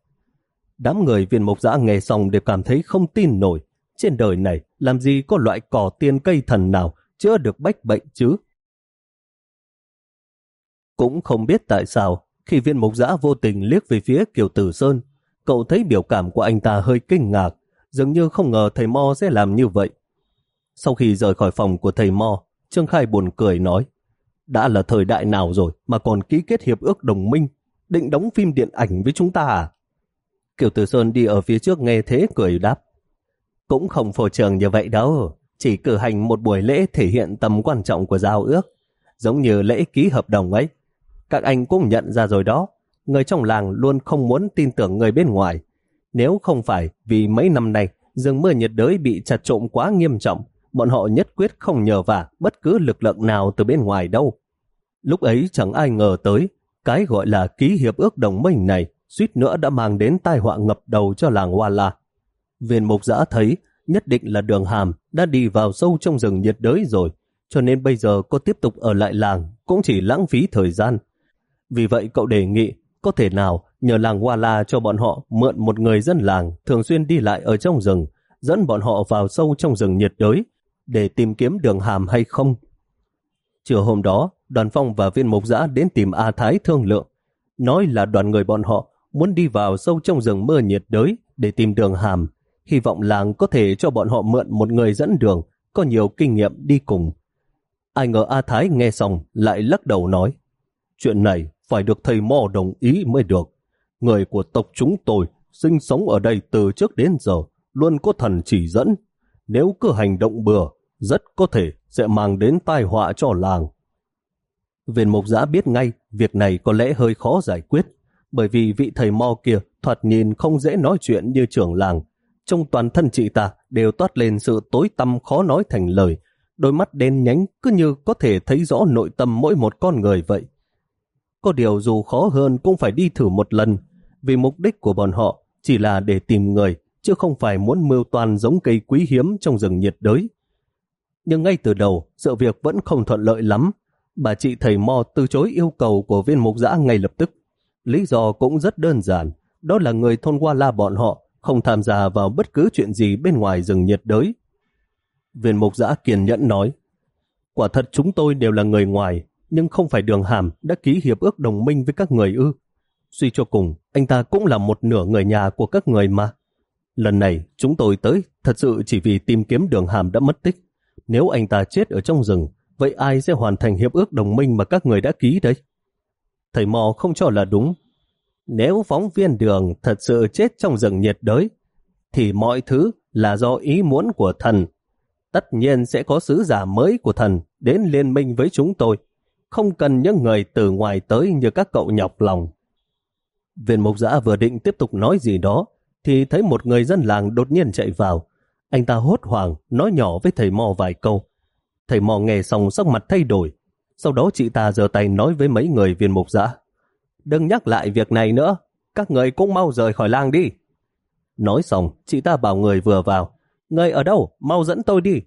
Đám người viên mộc giã nghe xong đều cảm thấy không tin nổi. Trên đời này làm gì có loại cỏ tiên cây thần nào chữa được bách bệnh chứ? Cũng không biết tại sao, khi viên mộc giã vô tình liếc về phía Kiều Tử Sơn, cậu thấy biểu cảm của anh ta hơi kinh ngạc, dường như không ngờ thầy Mo sẽ làm như vậy. Sau khi rời khỏi phòng của thầy Mo, Trương Khai buồn cười nói, đã là thời đại nào rồi mà còn ký kết hiệp ước đồng minh, định đóng phim điện ảnh với chúng ta à? Kiều Tử Sơn đi ở phía trước nghe thế cười đáp, cũng không phổ trường như vậy đâu, chỉ cử hành một buổi lễ thể hiện tầm quan trọng của giao ước, giống như lễ ký hợp đồng ấy. Các anh cũng nhận ra rồi đó, người trong làng luôn không muốn tin tưởng người bên ngoài. Nếu không phải vì mấy năm nay rừng mưa nhiệt đới bị chặt trộm quá nghiêm trọng, bọn họ nhất quyết không nhờ vả bất cứ lực lượng nào từ bên ngoài đâu. Lúc ấy chẳng ai ngờ tới, cái gọi là ký hiệp ước đồng minh này suýt nữa đã mang đến tai họa ngập đầu cho làng Hoa La. Viên mục giã thấy nhất định là đường hàm đã đi vào sâu trong rừng nhiệt đới rồi, cho nên bây giờ có tiếp tục ở lại làng cũng chỉ lãng phí thời gian. Vì vậy cậu đề nghị có thể nào nhờ làng Hoa La cho bọn họ mượn một người dân làng thường xuyên đi lại ở trong rừng, dẫn bọn họ vào sâu trong rừng nhiệt đới để tìm kiếm đường hàm hay không. Chiều hôm đó, đoàn phong và viên mục giã đến tìm A Thái thương lượng, nói là đoàn người bọn họ muốn đi vào sâu trong rừng mưa nhiệt đới để tìm đường hàm, hy vọng làng có thể cho bọn họ mượn một người dẫn đường, có nhiều kinh nghiệm đi cùng. Ai ngờ A Thái nghe xong lại lắc đầu nói, chuyện này phải được thầy Mo đồng ý mới được. Người của tộc chúng tôi sinh sống ở đây từ trước đến giờ, luôn có thần chỉ dẫn. Nếu cứ hành động bừa, rất có thể sẽ mang đến tai họa cho làng. Viên mục giã biết ngay việc này có lẽ hơi khó giải quyết, bởi vì vị thầy Mo kia thoạt nhìn không dễ nói chuyện như trưởng làng. Trong toàn thân chị ta đều toát lên sự tối tăm khó nói thành lời, đôi mắt đen nhánh cứ như có thể thấy rõ nội tâm mỗi một con người vậy. Có điều dù khó hơn cũng phải đi thử một lần, vì mục đích của bọn họ chỉ là để tìm người, chứ không phải muốn mưu toàn giống cây quý hiếm trong rừng nhiệt đới. Nhưng ngay từ đầu, sự việc vẫn không thuận lợi lắm. Bà chị thầy Mo từ chối yêu cầu của viên mục giã ngay lập tức. Lý do cũng rất đơn giản, đó là người thôn qua la bọn họ không tham gia vào bất cứ chuyện gì bên ngoài rừng nhiệt đới. Viên mục giã kiên nhẫn nói, quả thật chúng tôi đều là người ngoài, nhưng không phải đường hàm đã ký hiệp ước đồng minh với các người ư. Suy cho cùng, anh ta cũng là một nửa người nhà của các người mà. Lần này chúng tôi tới thật sự chỉ vì tìm kiếm đường hàm đã mất tích. Nếu anh ta chết ở trong rừng, vậy ai sẽ hoàn thành hiệp ước đồng minh mà các người đã ký đấy? Thầy mò không cho là đúng. Nếu phóng viên đường thật sự chết trong rừng nhiệt đới, thì mọi thứ là do ý muốn của thần. Tất nhiên sẽ có sứ giả mới của thần đến liên minh với chúng tôi không cần những người từ ngoài tới như các cậu nhọc lòng. Viên mục giã vừa định tiếp tục nói gì đó, thì thấy một người dân làng đột nhiên chạy vào. Anh ta hốt hoảng, nói nhỏ với thầy mò vài câu. Thầy mò nghe xong sắc mặt thay đổi. Sau đó chị ta giơ tay nói với mấy người viên mục giã. Đừng nhắc lại việc này nữa, các người cũng mau rời khỏi làng đi. Nói xong, chị ta bảo người vừa vào. Người ở đâu? Mau dẫn tôi đi.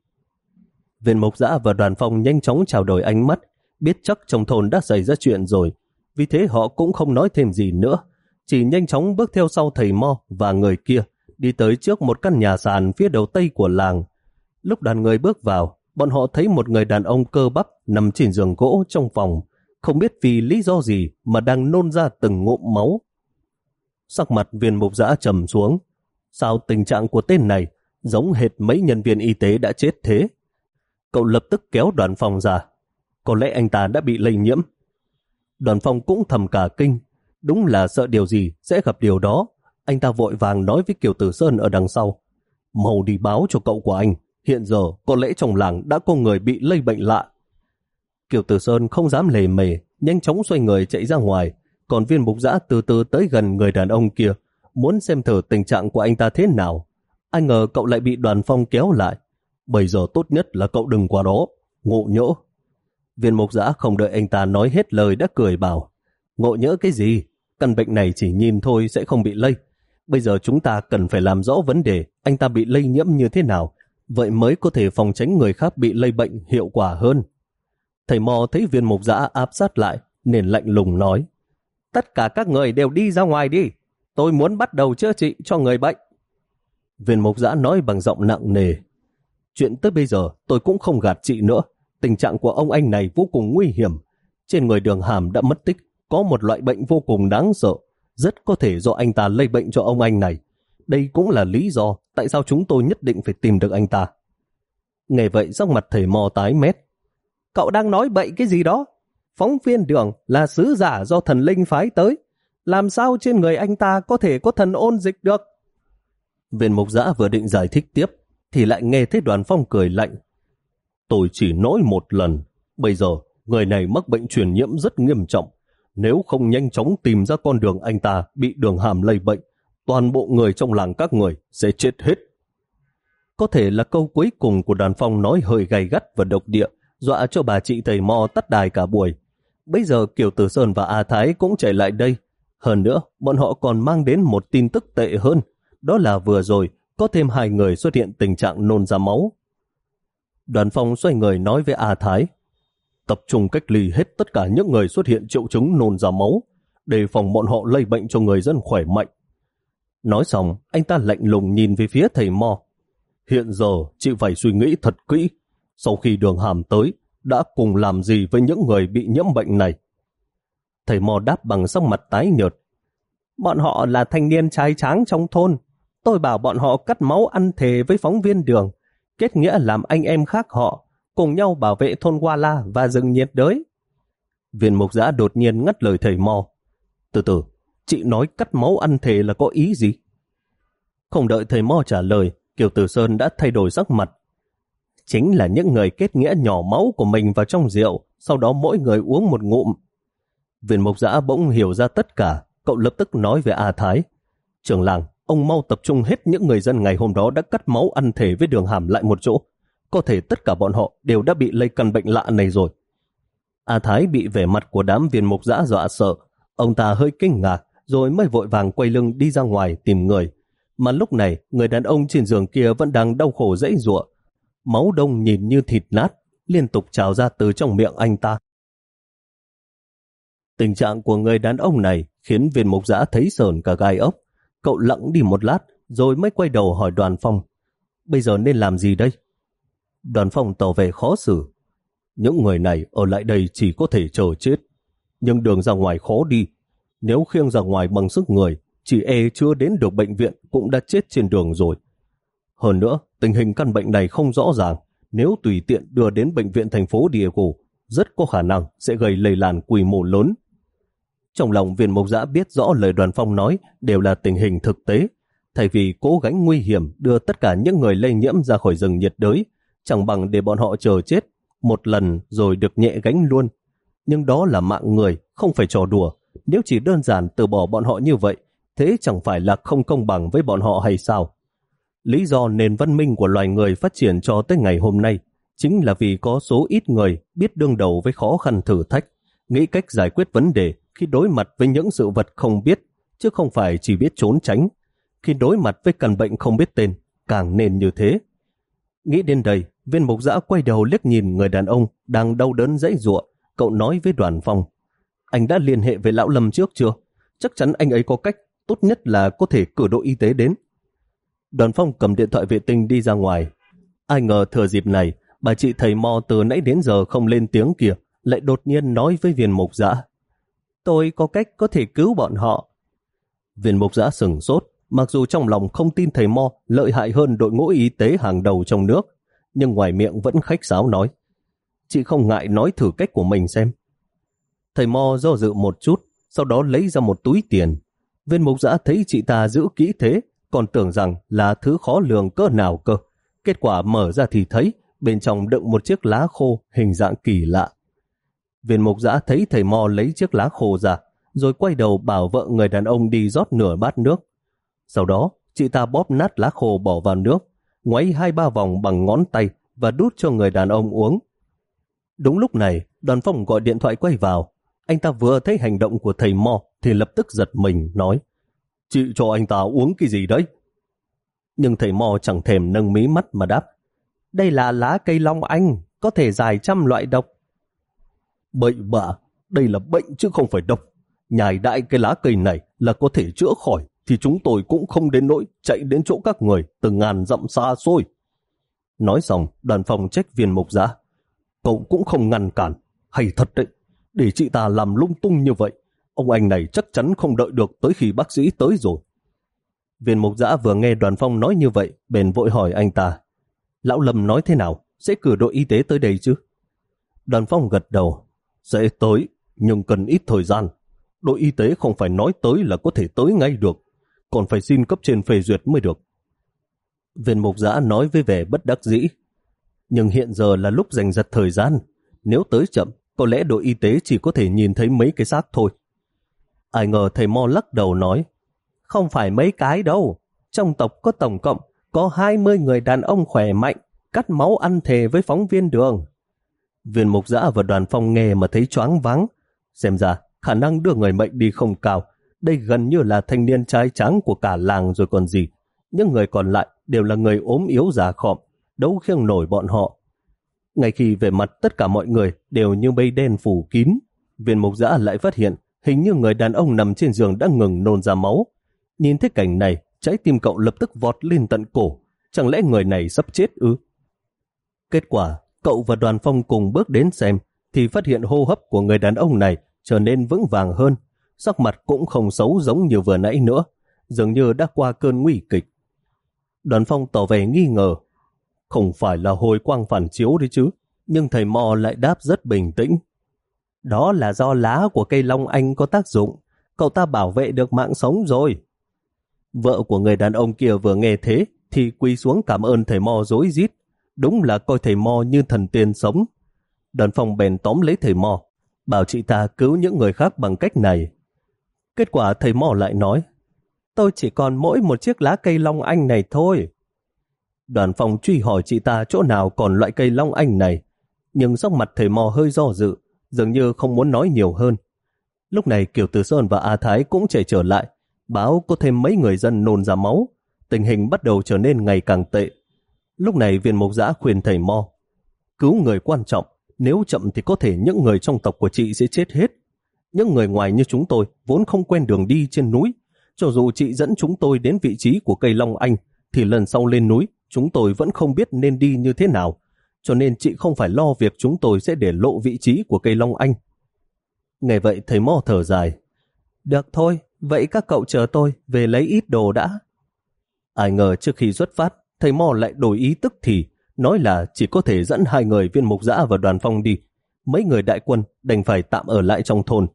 Viên mục giã và đoàn phong nhanh chóng trao đổi ánh mắt, biết chắc trong thôn đã xảy ra chuyện rồi, vì thế họ cũng không nói thêm gì nữa, chỉ nhanh chóng bước theo sau thầy Mo và người kia, đi tới trước một căn nhà sàn phía đầu tây của làng. Lúc đoàn người bước vào, bọn họ thấy một người đàn ông cơ bắp nằm trên giường gỗ trong phòng, không biết vì lý do gì mà đang nôn ra từng ngụm máu. Sắc mặt viên mục giã trầm xuống. Sao tình trạng của tên này giống hệt mấy nhân viên y tế đã chết thế? Cậu lập tức kéo đoàn phòng ra. Có lẽ anh ta đã bị lây nhiễm. Đoàn phòng cũng thầm cả kinh. Đúng là sợ điều gì sẽ gặp điều đó. Anh ta vội vàng nói với Kiều Tử Sơn ở đằng sau. Màu đi báo cho cậu của anh. Hiện giờ có lẽ trong làng đã có người bị lây bệnh lạ. Kiều Tử Sơn không dám lề mề, nhanh chóng xoay người chạy ra ngoài. Còn viên mục giã từ từ tới gần người đàn ông kia, muốn xem thử tình trạng của anh ta thế nào. Anh ngờ cậu lại bị đoàn phong kéo lại. Bây giờ tốt nhất là cậu đừng qua đó. Ngộ nhỡ. Viên mục giã không đợi anh ta nói hết lời đã cười bảo. Ngộ nhỡ cái gì? Căn bệnh này chỉ nhìn thôi sẽ không bị lây. Bây giờ chúng ta cần phải làm rõ vấn đề anh ta bị lây nhiễm như thế nào. Vậy mới có thể phòng tránh người khác bị lây bệnh hiệu quả hơn. Thầy mò thấy viên mục giã áp sát lại nên lạnh lùng nói. Tất cả các người đều đi ra ngoài đi. Tôi muốn bắt đầu chữa trị cho người bệnh. Viên mục giã nói bằng giọng nặng nề. Chuyện tới bây giờ tôi cũng không gạt chị nữa. Tình trạng của ông anh này vô cùng nguy hiểm. Trên người đường hàm đã mất tích, có một loại bệnh vô cùng đáng sợ. Rất có thể do anh ta lây bệnh cho ông anh này. Đây cũng là lý do tại sao chúng tôi nhất định phải tìm được anh ta. Nghe vậy sắc mặt thầy mò tái mét. Cậu đang nói bậy cái gì đó? Phóng viên đường là sứ giả do thần linh phái tới. Làm sao trên người anh ta có thể có thần ôn dịch được? Viên mục giã vừa định giải thích tiếp, thì lại nghe thấy đoàn phong cười lạnh. Tôi chỉ nói một lần, bây giờ người này mắc bệnh truyền nhiễm rất nghiêm trọng. Nếu không nhanh chóng tìm ra con đường anh ta bị đường hàm lây bệnh, toàn bộ người trong làng các người sẽ chết hết. Có thể là câu cuối cùng của đoàn phong nói hơi gay gắt và độc địa, dọa cho bà chị thầy mò tắt đài cả buổi. Bây giờ Kiều Tử Sơn và A Thái cũng chạy lại đây. Hơn nữa, bọn họ còn mang đến một tin tức tệ hơn. Đó là vừa rồi, có thêm hai người xuất hiện tình trạng nôn ra máu. Đoàn phong xoay người nói với A Thái, tập trung cách ly hết tất cả những người xuất hiện triệu chứng nôn ra máu, để phòng bọn họ lây bệnh cho người dân khỏe mạnh. Nói xong, anh ta lạnh lùng nhìn về phía thầy Mo. Hiện giờ, chị phải suy nghĩ thật kỹ. Sau khi đường hàm tới, đã cùng làm gì với những người bị nhiễm bệnh này? Thầy Mo đáp bằng sắc mặt tái nhợt. Bọn họ là thanh niên trai tráng trong thôn. Tôi bảo bọn họ cắt máu ăn thề với phóng viên đường, kết nghĩa làm anh em khác họ, cùng nhau bảo vệ thôn Hoa La và rừng nhiệt đới. Viên mục giã đột nhiên ngắt lời thầy Mo. Từ từ, chị nói cắt máu ăn thề là có ý gì? Không đợi thầy Mo trả lời, Kiều Tử Sơn đã thay đổi sắc mặt. Chính là những người kết nghĩa nhỏ máu của mình vào trong rượu, sau đó mỗi người uống một ngụm. Viện mục giã bỗng hiểu ra tất cả, cậu lập tức nói về A Thái. trưởng làng, ông mau tập trung hết những người dân ngày hôm đó đã cắt máu ăn thể với đường hàm lại một chỗ. Có thể tất cả bọn họ đều đã bị lây căn bệnh lạ này rồi. A Thái bị vẻ mặt của đám viên mục giã dọa sợ. Ông ta hơi kinh ngạc, rồi mới vội vàng quay lưng đi ra ngoài tìm người. Mà lúc này, người đàn ông trên giường kia vẫn đang đau khổ dãy ruộng. Máu đông nhìn như thịt nát, liên tục trào ra từ trong miệng anh ta. Tình trạng của người đàn ông này khiến viên mục giã thấy sờn cả gai ốc. Cậu lặng đi một lát, rồi mới quay đầu hỏi đoàn phong. Bây giờ nên làm gì đây? Đoàn phong tỏ về khó xử. Những người này ở lại đây chỉ có thể chờ chết. Nhưng đường ra ngoài khó đi. Nếu khiêng ra ngoài bằng sức người, chỉ e chưa đến được bệnh viện cũng đã chết trên đường rồi. Hơn nữa, tình hình căn bệnh này không rõ ràng. Nếu tùy tiện đưa đến bệnh viện thành phố Diego, rất có khả năng sẽ gây lây lan quy mô lớn. Trong lòng viên mộc giã biết rõ lời đoàn phong nói đều là tình hình thực tế. Thay vì cố gắng nguy hiểm đưa tất cả những người lây nhiễm ra khỏi rừng nhiệt đới, chẳng bằng để bọn họ chờ chết một lần rồi được nhẹ gánh luôn. Nhưng đó là mạng người, không phải trò đùa. Nếu chỉ đơn giản từ bỏ bọn họ như vậy, thế chẳng phải là không công bằng với bọn họ hay sao? Lý do nền văn minh của loài người phát triển cho tới ngày hôm nay chính là vì có số ít người biết đương đầu với khó khăn thử thách, nghĩ cách giải quyết vấn đề khi đối mặt với những sự vật không biết, chứ không phải chỉ biết trốn tránh. Khi đối mặt với căn bệnh không biết tên, càng nên như thế. Nghĩ đến đây, viên mục giã quay đầu liếc nhìn người đàn ông đang đau đớn dãy ruộng. Cậu nói với đoàn phong, anh đã liên hệ với lão Lâm trước chưa? Chắc chắn anh ấy có cách, tốt nhất là có thể cử đội y tế đến. Đoàn phong cầm điện thoại vệ tinh đi ra ngoài. Ai ngờ thừa dịp này, bà chị thầy mò từ nãy đến giờ không lên tiếng kìa, lại đột nhiên nói với viên mục giã. Tôi có cách có thể cứu bọn họ. Viên mục giã sừng sốt, Mặc dù trong lòng không tin thầy Mo lợi hại hơn đội ngũ y tế hàng đầu trong nước, nhưng ngoài miệng vẫn khách sáo nói. Chị không ngại nói thử cách của mình xem. Thầy Mo do dự một chút, sau đó lấy ra một túi tiền. Viên mục giã thấy chị ta giữ kỹ thế, còn tưởng rằng là thứ khó lường cỡ nào cơ. Kết quả mở ra thì thấy bên trong đựng một chiếc lá khô hình dạng kỳ lạ. Viên mục giã thấy thầy Mo lấy chiếc lá khô ra, rồi quay đầu bảo vợ người đàn ông đi rót nửa bát nước. Sau đó, chị ta bóp nát lá khô bỏ vào nước, ngoáy hai ba vòng bằng ngón tay và đút cho người đàn ông uống. Đúng lúc này, đoàn phong gọi điện thoại quay vào. Anh ta vừa thấy hành động của thầy Mo thì lập tức giật mình, nói Chị cho anh ta uống cái gì đấy? Nhưng thầy Mo chẳng thèm nâng mí mắt mà đáp Đây là lá cây long anh, có thể giải trăm loại độc. Bệnh bạ, đây là bệnh chứ không phải độc. Nhài đại cái lá cây này là có thể chữa khỏi thì chúng tôi cũng không đến nỗi chạy đến chỗ các người từ ngàn dặm xa xôi. Nói xong, đoàn phòng trách viên mục giả Cậu cũng không ngăn cản. Hay thật đấy, để chị ta làm lung tung như vậy. Ông anh này chắc chắn không đợi được tới khi bác sĩ tới rồi. Viên mục giã vừa nghe đoàn phong nói như vậy, bèn vội hỏi anh ta. Lão Lâm nói thế nào? Sẽ cử đội y tế tới đây chứ? Đoàn phong gật đầu. Sẽ tới, nhưng cần ít thời gian. Đội y tế không phải nói tới là có thể tới ngay được, còn phải xin cấp trên phê duyệt mới được. Viên mục giã nói với vẻ bất đắc dĩ. Nhưng hiện giờ là lúc giành giật thời gian. Nếu tới chậm, có lẽ đội y tế chỉ có thể nhìn thấy mấy cái xác thôi. Ai ngờ thầy Mo lắc đầu nói, không phải mấy cái đâu. Trong tộc có tổng cộng có 20 người đàn ông khỏe mạnh, cắt máu ăn thề với phóng viên đường. Viên mục giã và đoàn phong nghe mà thấy choáng vắng. Xem ra, khả năng đưa người mệnh đi không cao. Đây gần như là thanh niên trai trắng của cả làng rồi còn gì. Những người còn lại đều là người ốm yếu già khọm, đấu khiêng nổi bọn họ. Ngay khi về mặt tất cả mọi người đều như mây đen phủ kín, viên mục giã lại phát hiện hình như người đàn ông nằm trên giường đã ngừng nôn ra máu. Nhìn thấy cảnh này, trái tim cậu lập tức vọt lên tận cổ. Chẳng lẽ người này sắp chết ư? Kết quả, cậu và đoàn phong cùng bước đến xem, thì phát hiện hô hấp của người đàn ông này trở nên vững vàng hơn. Sắc mặt cũng không xấu giống như vừa nãy nữa, dường như đã qua cơn nguy kịch. Đoàn phong tỏ vẻ nghi ngờ. Không phải là hồi quang phản chiếu đấy chứ, nhưng thầy mò lại đáp rất bình tĩnh. Đó là do lá của cây long anh có tác dụng, cậu ta bảo vệ được mạng sống rồi. Vợ của người đàn ông kia vừa nghe thế thì quỳ xuống cảm ơn thầy mò dối rít Đúng là coi thầy mò như thần tiên sống. Đoàn phòng bèn tóm lấy thầy mò, bảo chị ta cứu những người khác bằng cách này. Kết quả thầy mò lại nói, tôi chỉ còn mỗi một chiếc lá cây long anh này thôi. Đoàn phòng truy hỏi chị ta chỗ nào còn loại cây long anh này, nhưng sắc mặt thầy mò hơi do dự, dường như không muốn nói nhiều hơn. Lúc này Kiều Từ Sơn và A Thái cũng chạy trở lại, báo có thêm mấy người dân nôn ra máu, tình hình bắt đầu trở nên ngày càng tệ. Lúc này viên mục giã khuyên thầy Mo, cứu người quan trọng, nếu chậm thì có thể những người trong tộc của chị sẽ chết hết. Những người ngoài như chúng tôi vốn không quen đường đi trên núi, cho dù chị dẫn chúng tôi đến vị trí của cây Long Anh, thì lần sau lên núi, chúng tôi vẫn không biết nên đi như thế nào, cho nên chị không phải lo việc chúng tôi sẽ để lộ vị trí của cây Long Anh. Ngày vậy thầy Mo thở dài. Được thôi, vậy các cậu chờ tôi về lấy ít đồ đã. Ai ngờ trước khi xuất phát, thầy Mo lại đổi ý tức thì, nói là chỉ có thể dẫn hai người viên mục giã và đoàn phong đi. Mấy người đại quân đành phải tạm ở lại trong thôn.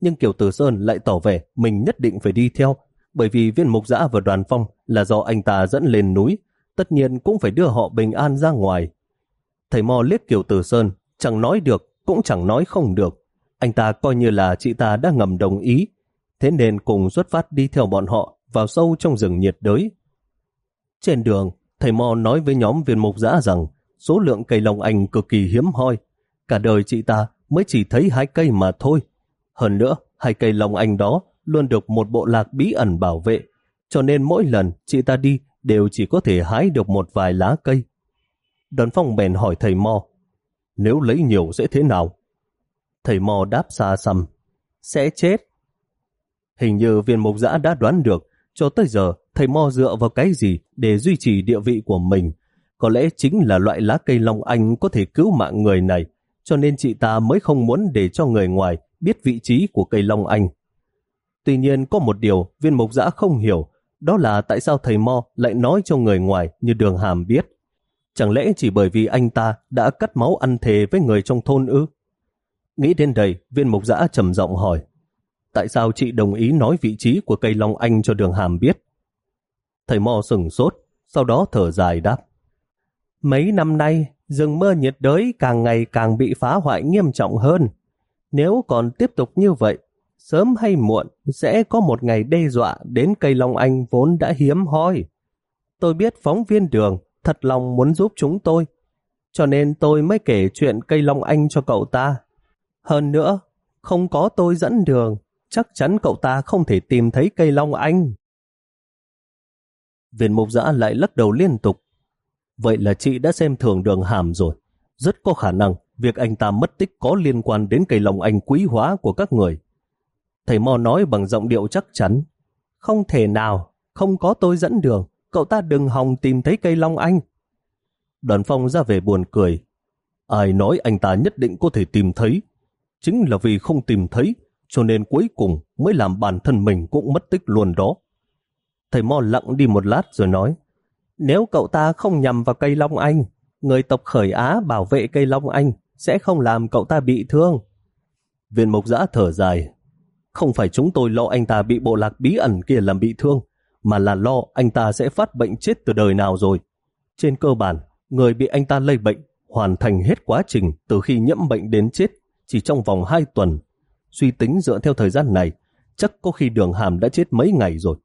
Nhưng Kiều Tử Sơn lại tỏ vẻ mình nhất định phải đi theo, bởi vì viên mục giã và đoàn phong là do anh ta dẫn lên núi, tất nhiên cũng phải đưa họ bình an ra ngoài. Thầy Mo liếc Kiều Tử Sơn, chẳng nói được, cũng chẳng nói không được. Anh ta coi như là chị ta đã ngầm đồng ý, thế nên cùng xuất phát đi theo bọn họ vào sâu trong rừng nhiệt đới. Trên đường, thầy Mo nói với nhóm viên mục giã rằng số lượng cây lòng anh cực kỳ hiếm hoi. Cả đời chị ta mới chỉ thấy hai cây mà thôi. Hơn nữa, hai cây lòng anh đó luôn được một bộ lạc bí ẩn bảo vệ, cho nên mỗi lần chị ta đi đều chỉ có thể hái được một vài lá cây. Đoàn phong bèn hỏi thầy Mo, nếu lấy nhiều sẽ thế nào? Thầy Mo đáp xa xăm, sẽ chết. Hình như viên mục giã đã đoán được, cho tới giờ thầy Mo dựa vào cái gì để duy trì địa vị của mình. Có lẽ chính là loại lá cây long anh có thể cứu mạng người này, cho nên chị ta mới không muốn để cho người ngoài biết vị trí của cây long anh. Tuy nhiên có một điều viên mục giã không hiểu, đó là tại sao thầy Mo lại nói cho người ngoài như đường hàm biết. Chẳng lẽ chỉ bởi vì anh ta đã cắt máu ăn thề với người trong thôn ư? Nghĩ đến đây, viên mục giã trầm giọng hỏi. Tại sao chị đồng ý nói vị trí của cây Long Anh cho đường hàm biết? Thầy Mo sừng sốt, sau đó thở dài đáp. Mấy năm nay, rừng mưa nhiệt đới càng ngày càng bị phá hoại nghiêm trọng hơn. Nếu còn tiếp tục như vậy, sớm hay muộn sẽ có một ngày đe dọa đến cây Long Anh vốn đã hiếm hoi. Tôi biết phóng viên đường thật lòng muốn giúp chúng tôi, cho nên tôi mới kể chuyện cây Long Anh cho cậu ta. Hơn nữa, không có tôi dẫn đường, chắc chắn cậu ta không thể tìm thấy cây Long Anh. Viên mục giã lại lắc đầu liên tục. Vậy là chị đã xem thường đường hàm rồi. Rất có khả năng việc anh ta mất tích có liên quan đến cây Long Anh quý hóa của các người. Thầy mò nói bằng giọng điệu chắc chắn. Không thể nào, không có tôi dẫn đường, cậu ta đừng hòng tìm thấy cây Long Anh. Đoàn phong ra về buồn cười. Ai nói anh ta nhất định có thể tìm thấy. Chính là vì không tìm thấy, cho nên cuối cùng mới làm bản thân mình cũng mất tích luôn đó. Thầy mò lặng đi một lát rồi nói, nếu cậu ta không nhằm vào cây Long Anh, người tộc khởi Á bảo vệ cây Long Anh sẽ không làm cậu ta bị thương. Viên mục giã thở dài, không phải chúng tôi lo anh ta bị bộ lạc bí ẩn kia làm bị thương, mà là lo anh ta sẽ phát bệnh chết từ đời nào rồi. Trên cơ bản, người bị anh ta lây bệnh hoàn thành hết quá trình từ khi nhiễm bệnh đến chết chỉ trong vòng 2 tuần. Suy tính dựa theo thời gian này, chắc có khi đường hàm đã chết mấy ngày rồi.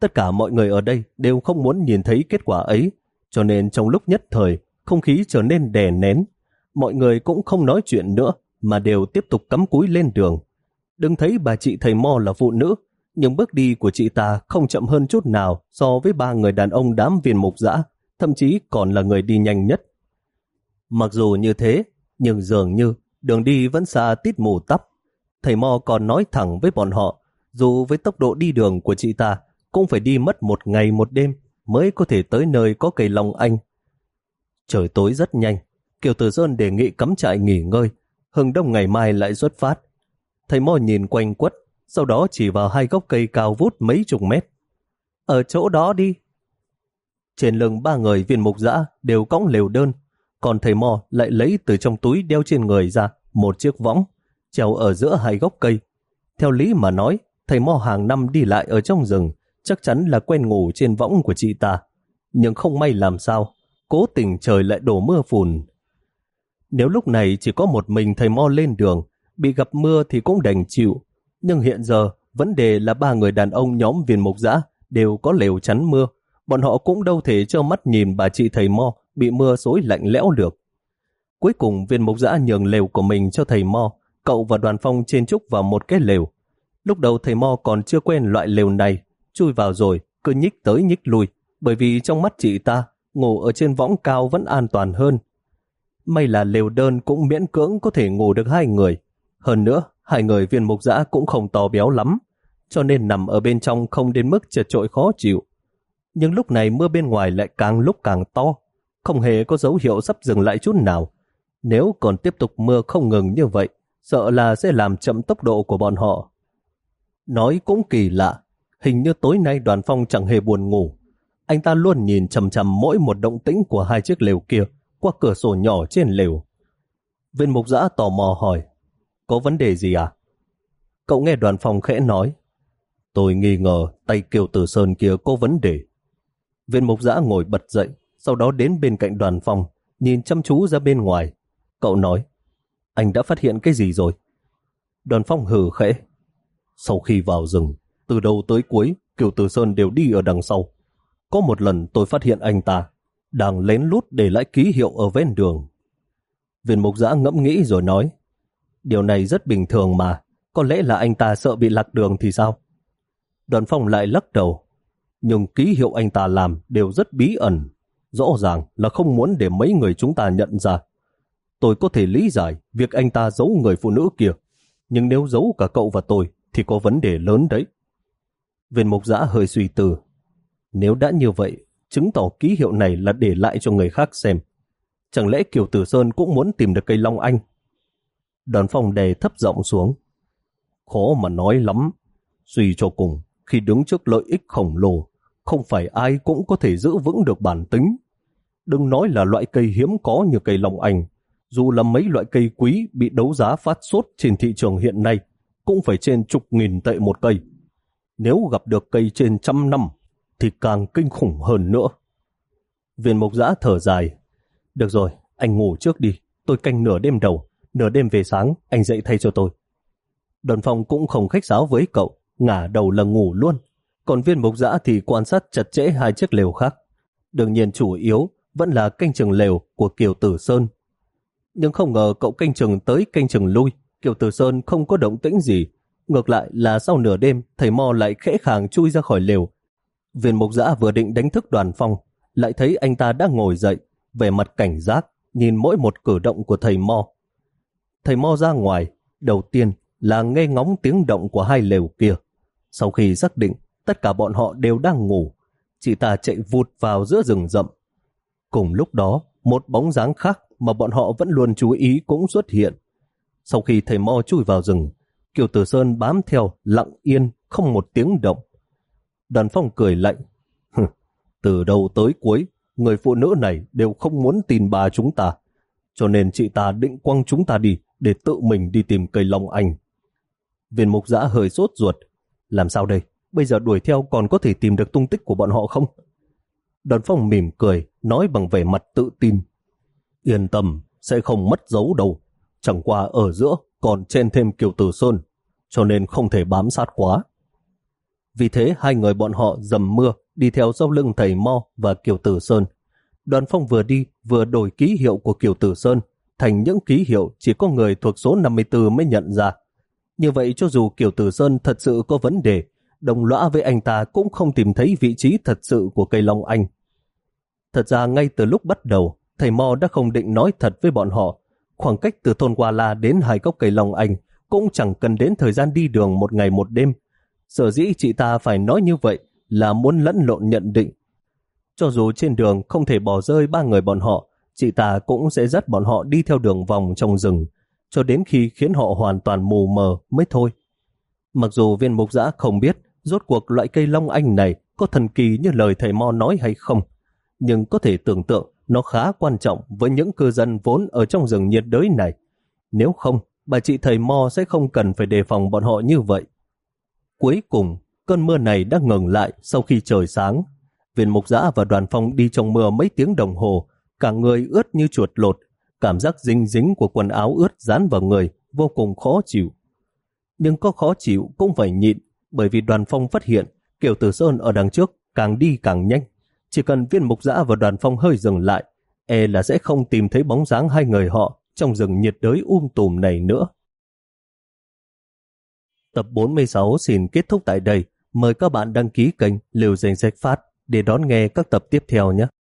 Tất cả mọi người ở đây đều không muốn nhìn thấy kết quả ấy, cho nên trong lúc nhất thời, không khí trở nên đè nén. Mọi người cũng không nói chuyện nữa, mà đều tiếp tục cắm cúi lên đường. Đừng thấy bà chị thầy Mo là phụ nữ, nhưng bước đi của chị ta không chậm hơn chút nào so với ba người đàn ông đám viên mục dã, thậm chí còn là người đi nhanh nhất. Mặc dù như thế, nhưng dường như đường đi vẫn xa tít mù tắp. Thầy Mo còn nói thẳng với bọn họ, dù với tốc độ đi đường của chị ta cũng phải đi mất một ngày một đêm mới có thể tới nơi có cây long anh. Trời tối rất nhanh, Kiều Tử Sơn đề nghị cắm trại nghỉ ngơi, hừng đông ngày mai lại xuất phát. Thầy mò nhìn quanh quất, sau đó chỉ vào hai gốc cây cao vút mấy chục mét. Ở chỗ đó đi. Trên lưng ba người viên mục dã đều cõng lều đơn, còn thầy mò lại lấy từ trong túi đeo trên người ra một chiếc võng, treo ở giữa hai gốc cây. Theo lý mà nói, thầy mò hàng năm đi lại ở trong rừng, chắc chắn là quen ngủ trên võng của chị ta. Nhưng không may làm sao, cố tình trời lại đổ mưa phùn. Nếu lúc này chỉ có một mình thầy Mo lên đường, bị gặp mưa thì cũng đành chịu. Nhưng hiện giờ, vấn đề là ba người đàn ông nhóm viên mục giã đều có lều chắn mưa. Bọn họ cũng đâu thể cho mắt nhìn bà chị thầy Mo bị mưa xối lạnh lẽo được. Cuối cùng viên mục giã nhường lều của mình cho thầy Mo, cậu và đoàn phong trên trúc vào một cái lều. Lúc đầu thầy Mo còn chưa quen loại lều này, chui vào rồi, cứ nhích tới nhích lui, bởi vì trong mắt chị ta, ngủ ở trên võng cao vẫn an toàn hơn. May là lều đơn cũng miễn cưỡng có thể ngủ được hai người. Hơn nữa, hai người viên mục giã cũng không to béo lắm, cho nên nằm ở bên trong không đến mức chật trội khó chịu. Nhưng lúc này mưa bên ngoài lại càng lúc càng to, không hề có dấu hiệu sắp dừng lại chút nào. Nếu còn tiếp tục mưa không ngừng như vậy, sợ là sẽ làm chậm tốc độ của bọn họ. Nói cũng kỳ lạ, Hình như tối nay đoàn phong chẳng hề buồn ngủ. Anh ta luôn nhìn chầm chầm mỗi một động tĩnh của hai chiếc lều kia qua cửa sổ nhỏ trên lều. Viên mục giã tò mò hỏi, có vấn đề gì à? Cậu nghe đoàn phong khẽ nói, tôi nghi ngờ tay Kiều Tử Sơn kia có vấn đề. Viên mục giã ngồi bật dậy, sau đó đến bên cạnh đoàn phong, nhìn chăm chú ra bên ngoài. Cậu nói, anh đã phát hiện cái gì rồi? Đoàn phong hừ khẽ. Sau khi vào rừng, từ đầu tới cuối, Kiều Tử Sơn đều đi ở đằng sau. Có một lần tôi phát hiện anh ta đang lén lút để lại ký hiệu ở ven đường. Viên mục giã ngẫm nghĩ rồi nói Điều này rất bình thường mà có lẽ là anh ta sợ bị lạc đường thì sao? Đoàn phong lại lắc đầu nhưng ký hiệu anh ta làm đều rất bí ẩn. Rõ ràng là không muốn để mấy người chúng ta nhận ra. Tôi có thể lý giải việc anh ta giấu người phụ nữ kia, nhưng nếu giấu cả cậu và tôi thì có vấn đề lớn đấy. Viên mục giã hơi suy tư. Nếu đã như vậy, chứng tỏ ký hiệu này là để lại cho người khác xem. Chẳng lẽ Kiều Tử Sơn cũng muốn tìm được cây Long Anh? Đoàn phong đề thấp giọng xuống. Khó mà nói lắm. Suy cho cùng, khi đứng trước lợi ích khổng lồ, không phải ai cũng có thể giữ vững được bản tính. Đừng nói là loại cây hiếm có như cây lòng anh, dù là mấy loại cây quý bị đấu giá phát sốt trên thị trường hiện nay, cũng phải trên chục nghìn tệ một cây. Nếu gặp được cây trên trăm năm, thì càng kinh khủng hơn nữa. Viên mộc giã thở dài. Được rồi, anh ngủ trước đi, tôi canh nửa đêm đầu, nửa đêm về sáng, anh dậy thay cho tôi. Đoàn phong cũng không khách sáo với cậu, ngả đầu là ngủ luôn. Còn viên mục giã thì quan sát chặt chẽ hai chiếc lều khác. Đương nhiên chủ yếu vẫn là canh chừng lều của Kiều Tử Sơn. Nhưng không ngờ cậu canh chừng tới canh chừng lui, Kiều Tử Sơn không có động tĩnh gì. Ngược lại là sau nửa đêm, thầy Mo lại khẽ khàng chui ra khỏi lều. Viên mục giã vừa định đánh thức đoàn phong, lại thấy anh ta đang ngồi dậy, vẻ mặt cảnh giác, nhìn mỗi một cử động của thầy Mo. Thầy Mo ra ngoài, đầu tiên là nghe ngóng tiếng động của hai lều kia. Sau khi xác định tất cả bọn họ đều đang ngủ, chị ta chạy vụt vào giữa rừng rậm. Cùng lúc đó, một bóng dáng khác mà bọn họ vẫn luôn chú ý cũng xuất hiện. Sau khi thầy Mo chui vào rừng, Kiều Tử Sơn bám theo lặng yên, không một tiếng động. Đoàn phong cười lạnh. Từ đầu tới cuối, người phụ nữ này đều không muốn tìm bà chúng ta. Cho nên chị ta định quăng chúng ta đi để tự mình đi tìm cây long anh. Viên mục giã hơi sốt ruột. Làm sao đây? Bây giờ đuổi theo còn có thể tìm được tung tích của bọn họ không? Đoàn phong mỉm cười, nói bằng vẻ mặt tự tin. Yên tâm, sẽ không mất dấu đâu. Chẳng qua ở giữa còn trên thêm Kiều Tử Sơn, cho nên không thể bám sát quá. Vì thế hai người bọn họ dầm mưa đi theo sau lưng thầy Mo và Kiều Tử Sơn. Đoàn phong vừa đi vừa đổi ký hiệu của Kiều Tử Sơn thành những ký hiệu chỉ có người thuộc số 54 mới nhận ra. Như vậy cho dù Kiều Tử Sơn thật sự có vấn đề, đồng lõa với anh ta cũng không tìm thấy vị trí thật sự của cây Long Anh. Thật ra ngay từ lúc bắt đầu, thầy Mo đã không định nói thật với bọn họ. Khoảng cách từ thôn Qua La đến hai gốc cây Long Anh cũng chẳng cần đến thời gian đi đường một ngày một đêm. Sở dĩ chị ta phải nói như vậy là muốn lẫn lộn nhận định. Cho dù trên đường không thể bỏ rơi ba người bọn họ, chị ta cũng sẽ dắt bọn họ đi theo đường vòng trong rừng, cho đến khi khiến họ hoàn toàn mù mờ mới thôi. Mặc dù viên mục giã không biết rốt cuộc loại cây long anh này có thần kỳ như lời thầy Mo nói hay không, nhưng có thể tưởng tượng nó khá quan trọng với những cư dân vốn ở trong rừng nhiệt đới này. Nếu không, bà chị thầy Mo sẽ không cần phải đề phòng bọn họ như vậy. Cuối cùng, cơn mưa này đã ngừng lại sau khi trời sáng. Viên mục giã và đoàn phong đi trong mưa mấy tiếng đồng hồ, cả người ướt như chuột lột, cảm giác dính dính của quần áo ướt dán vào người, vô cùng khó chịu. Nhưng có khó chịu cũng phải nhịn, bởi vì đoàn phong phát hiện Kiều Tử Sơn ở đằng trước càng đi càng nhanh. Chỉ cần viên mục dã và đoàn phong hơi dừng lại, e là sẽ không tìm thấy bóng dáng hai người họ trong rừng nhiệt đới um tùm này nữa. Tập 46 xin kết thúc tại đây. Mời các bạn đăng ký kênh Liều Danh Sách Phát để đón nghe các tập tiếp theo nhé.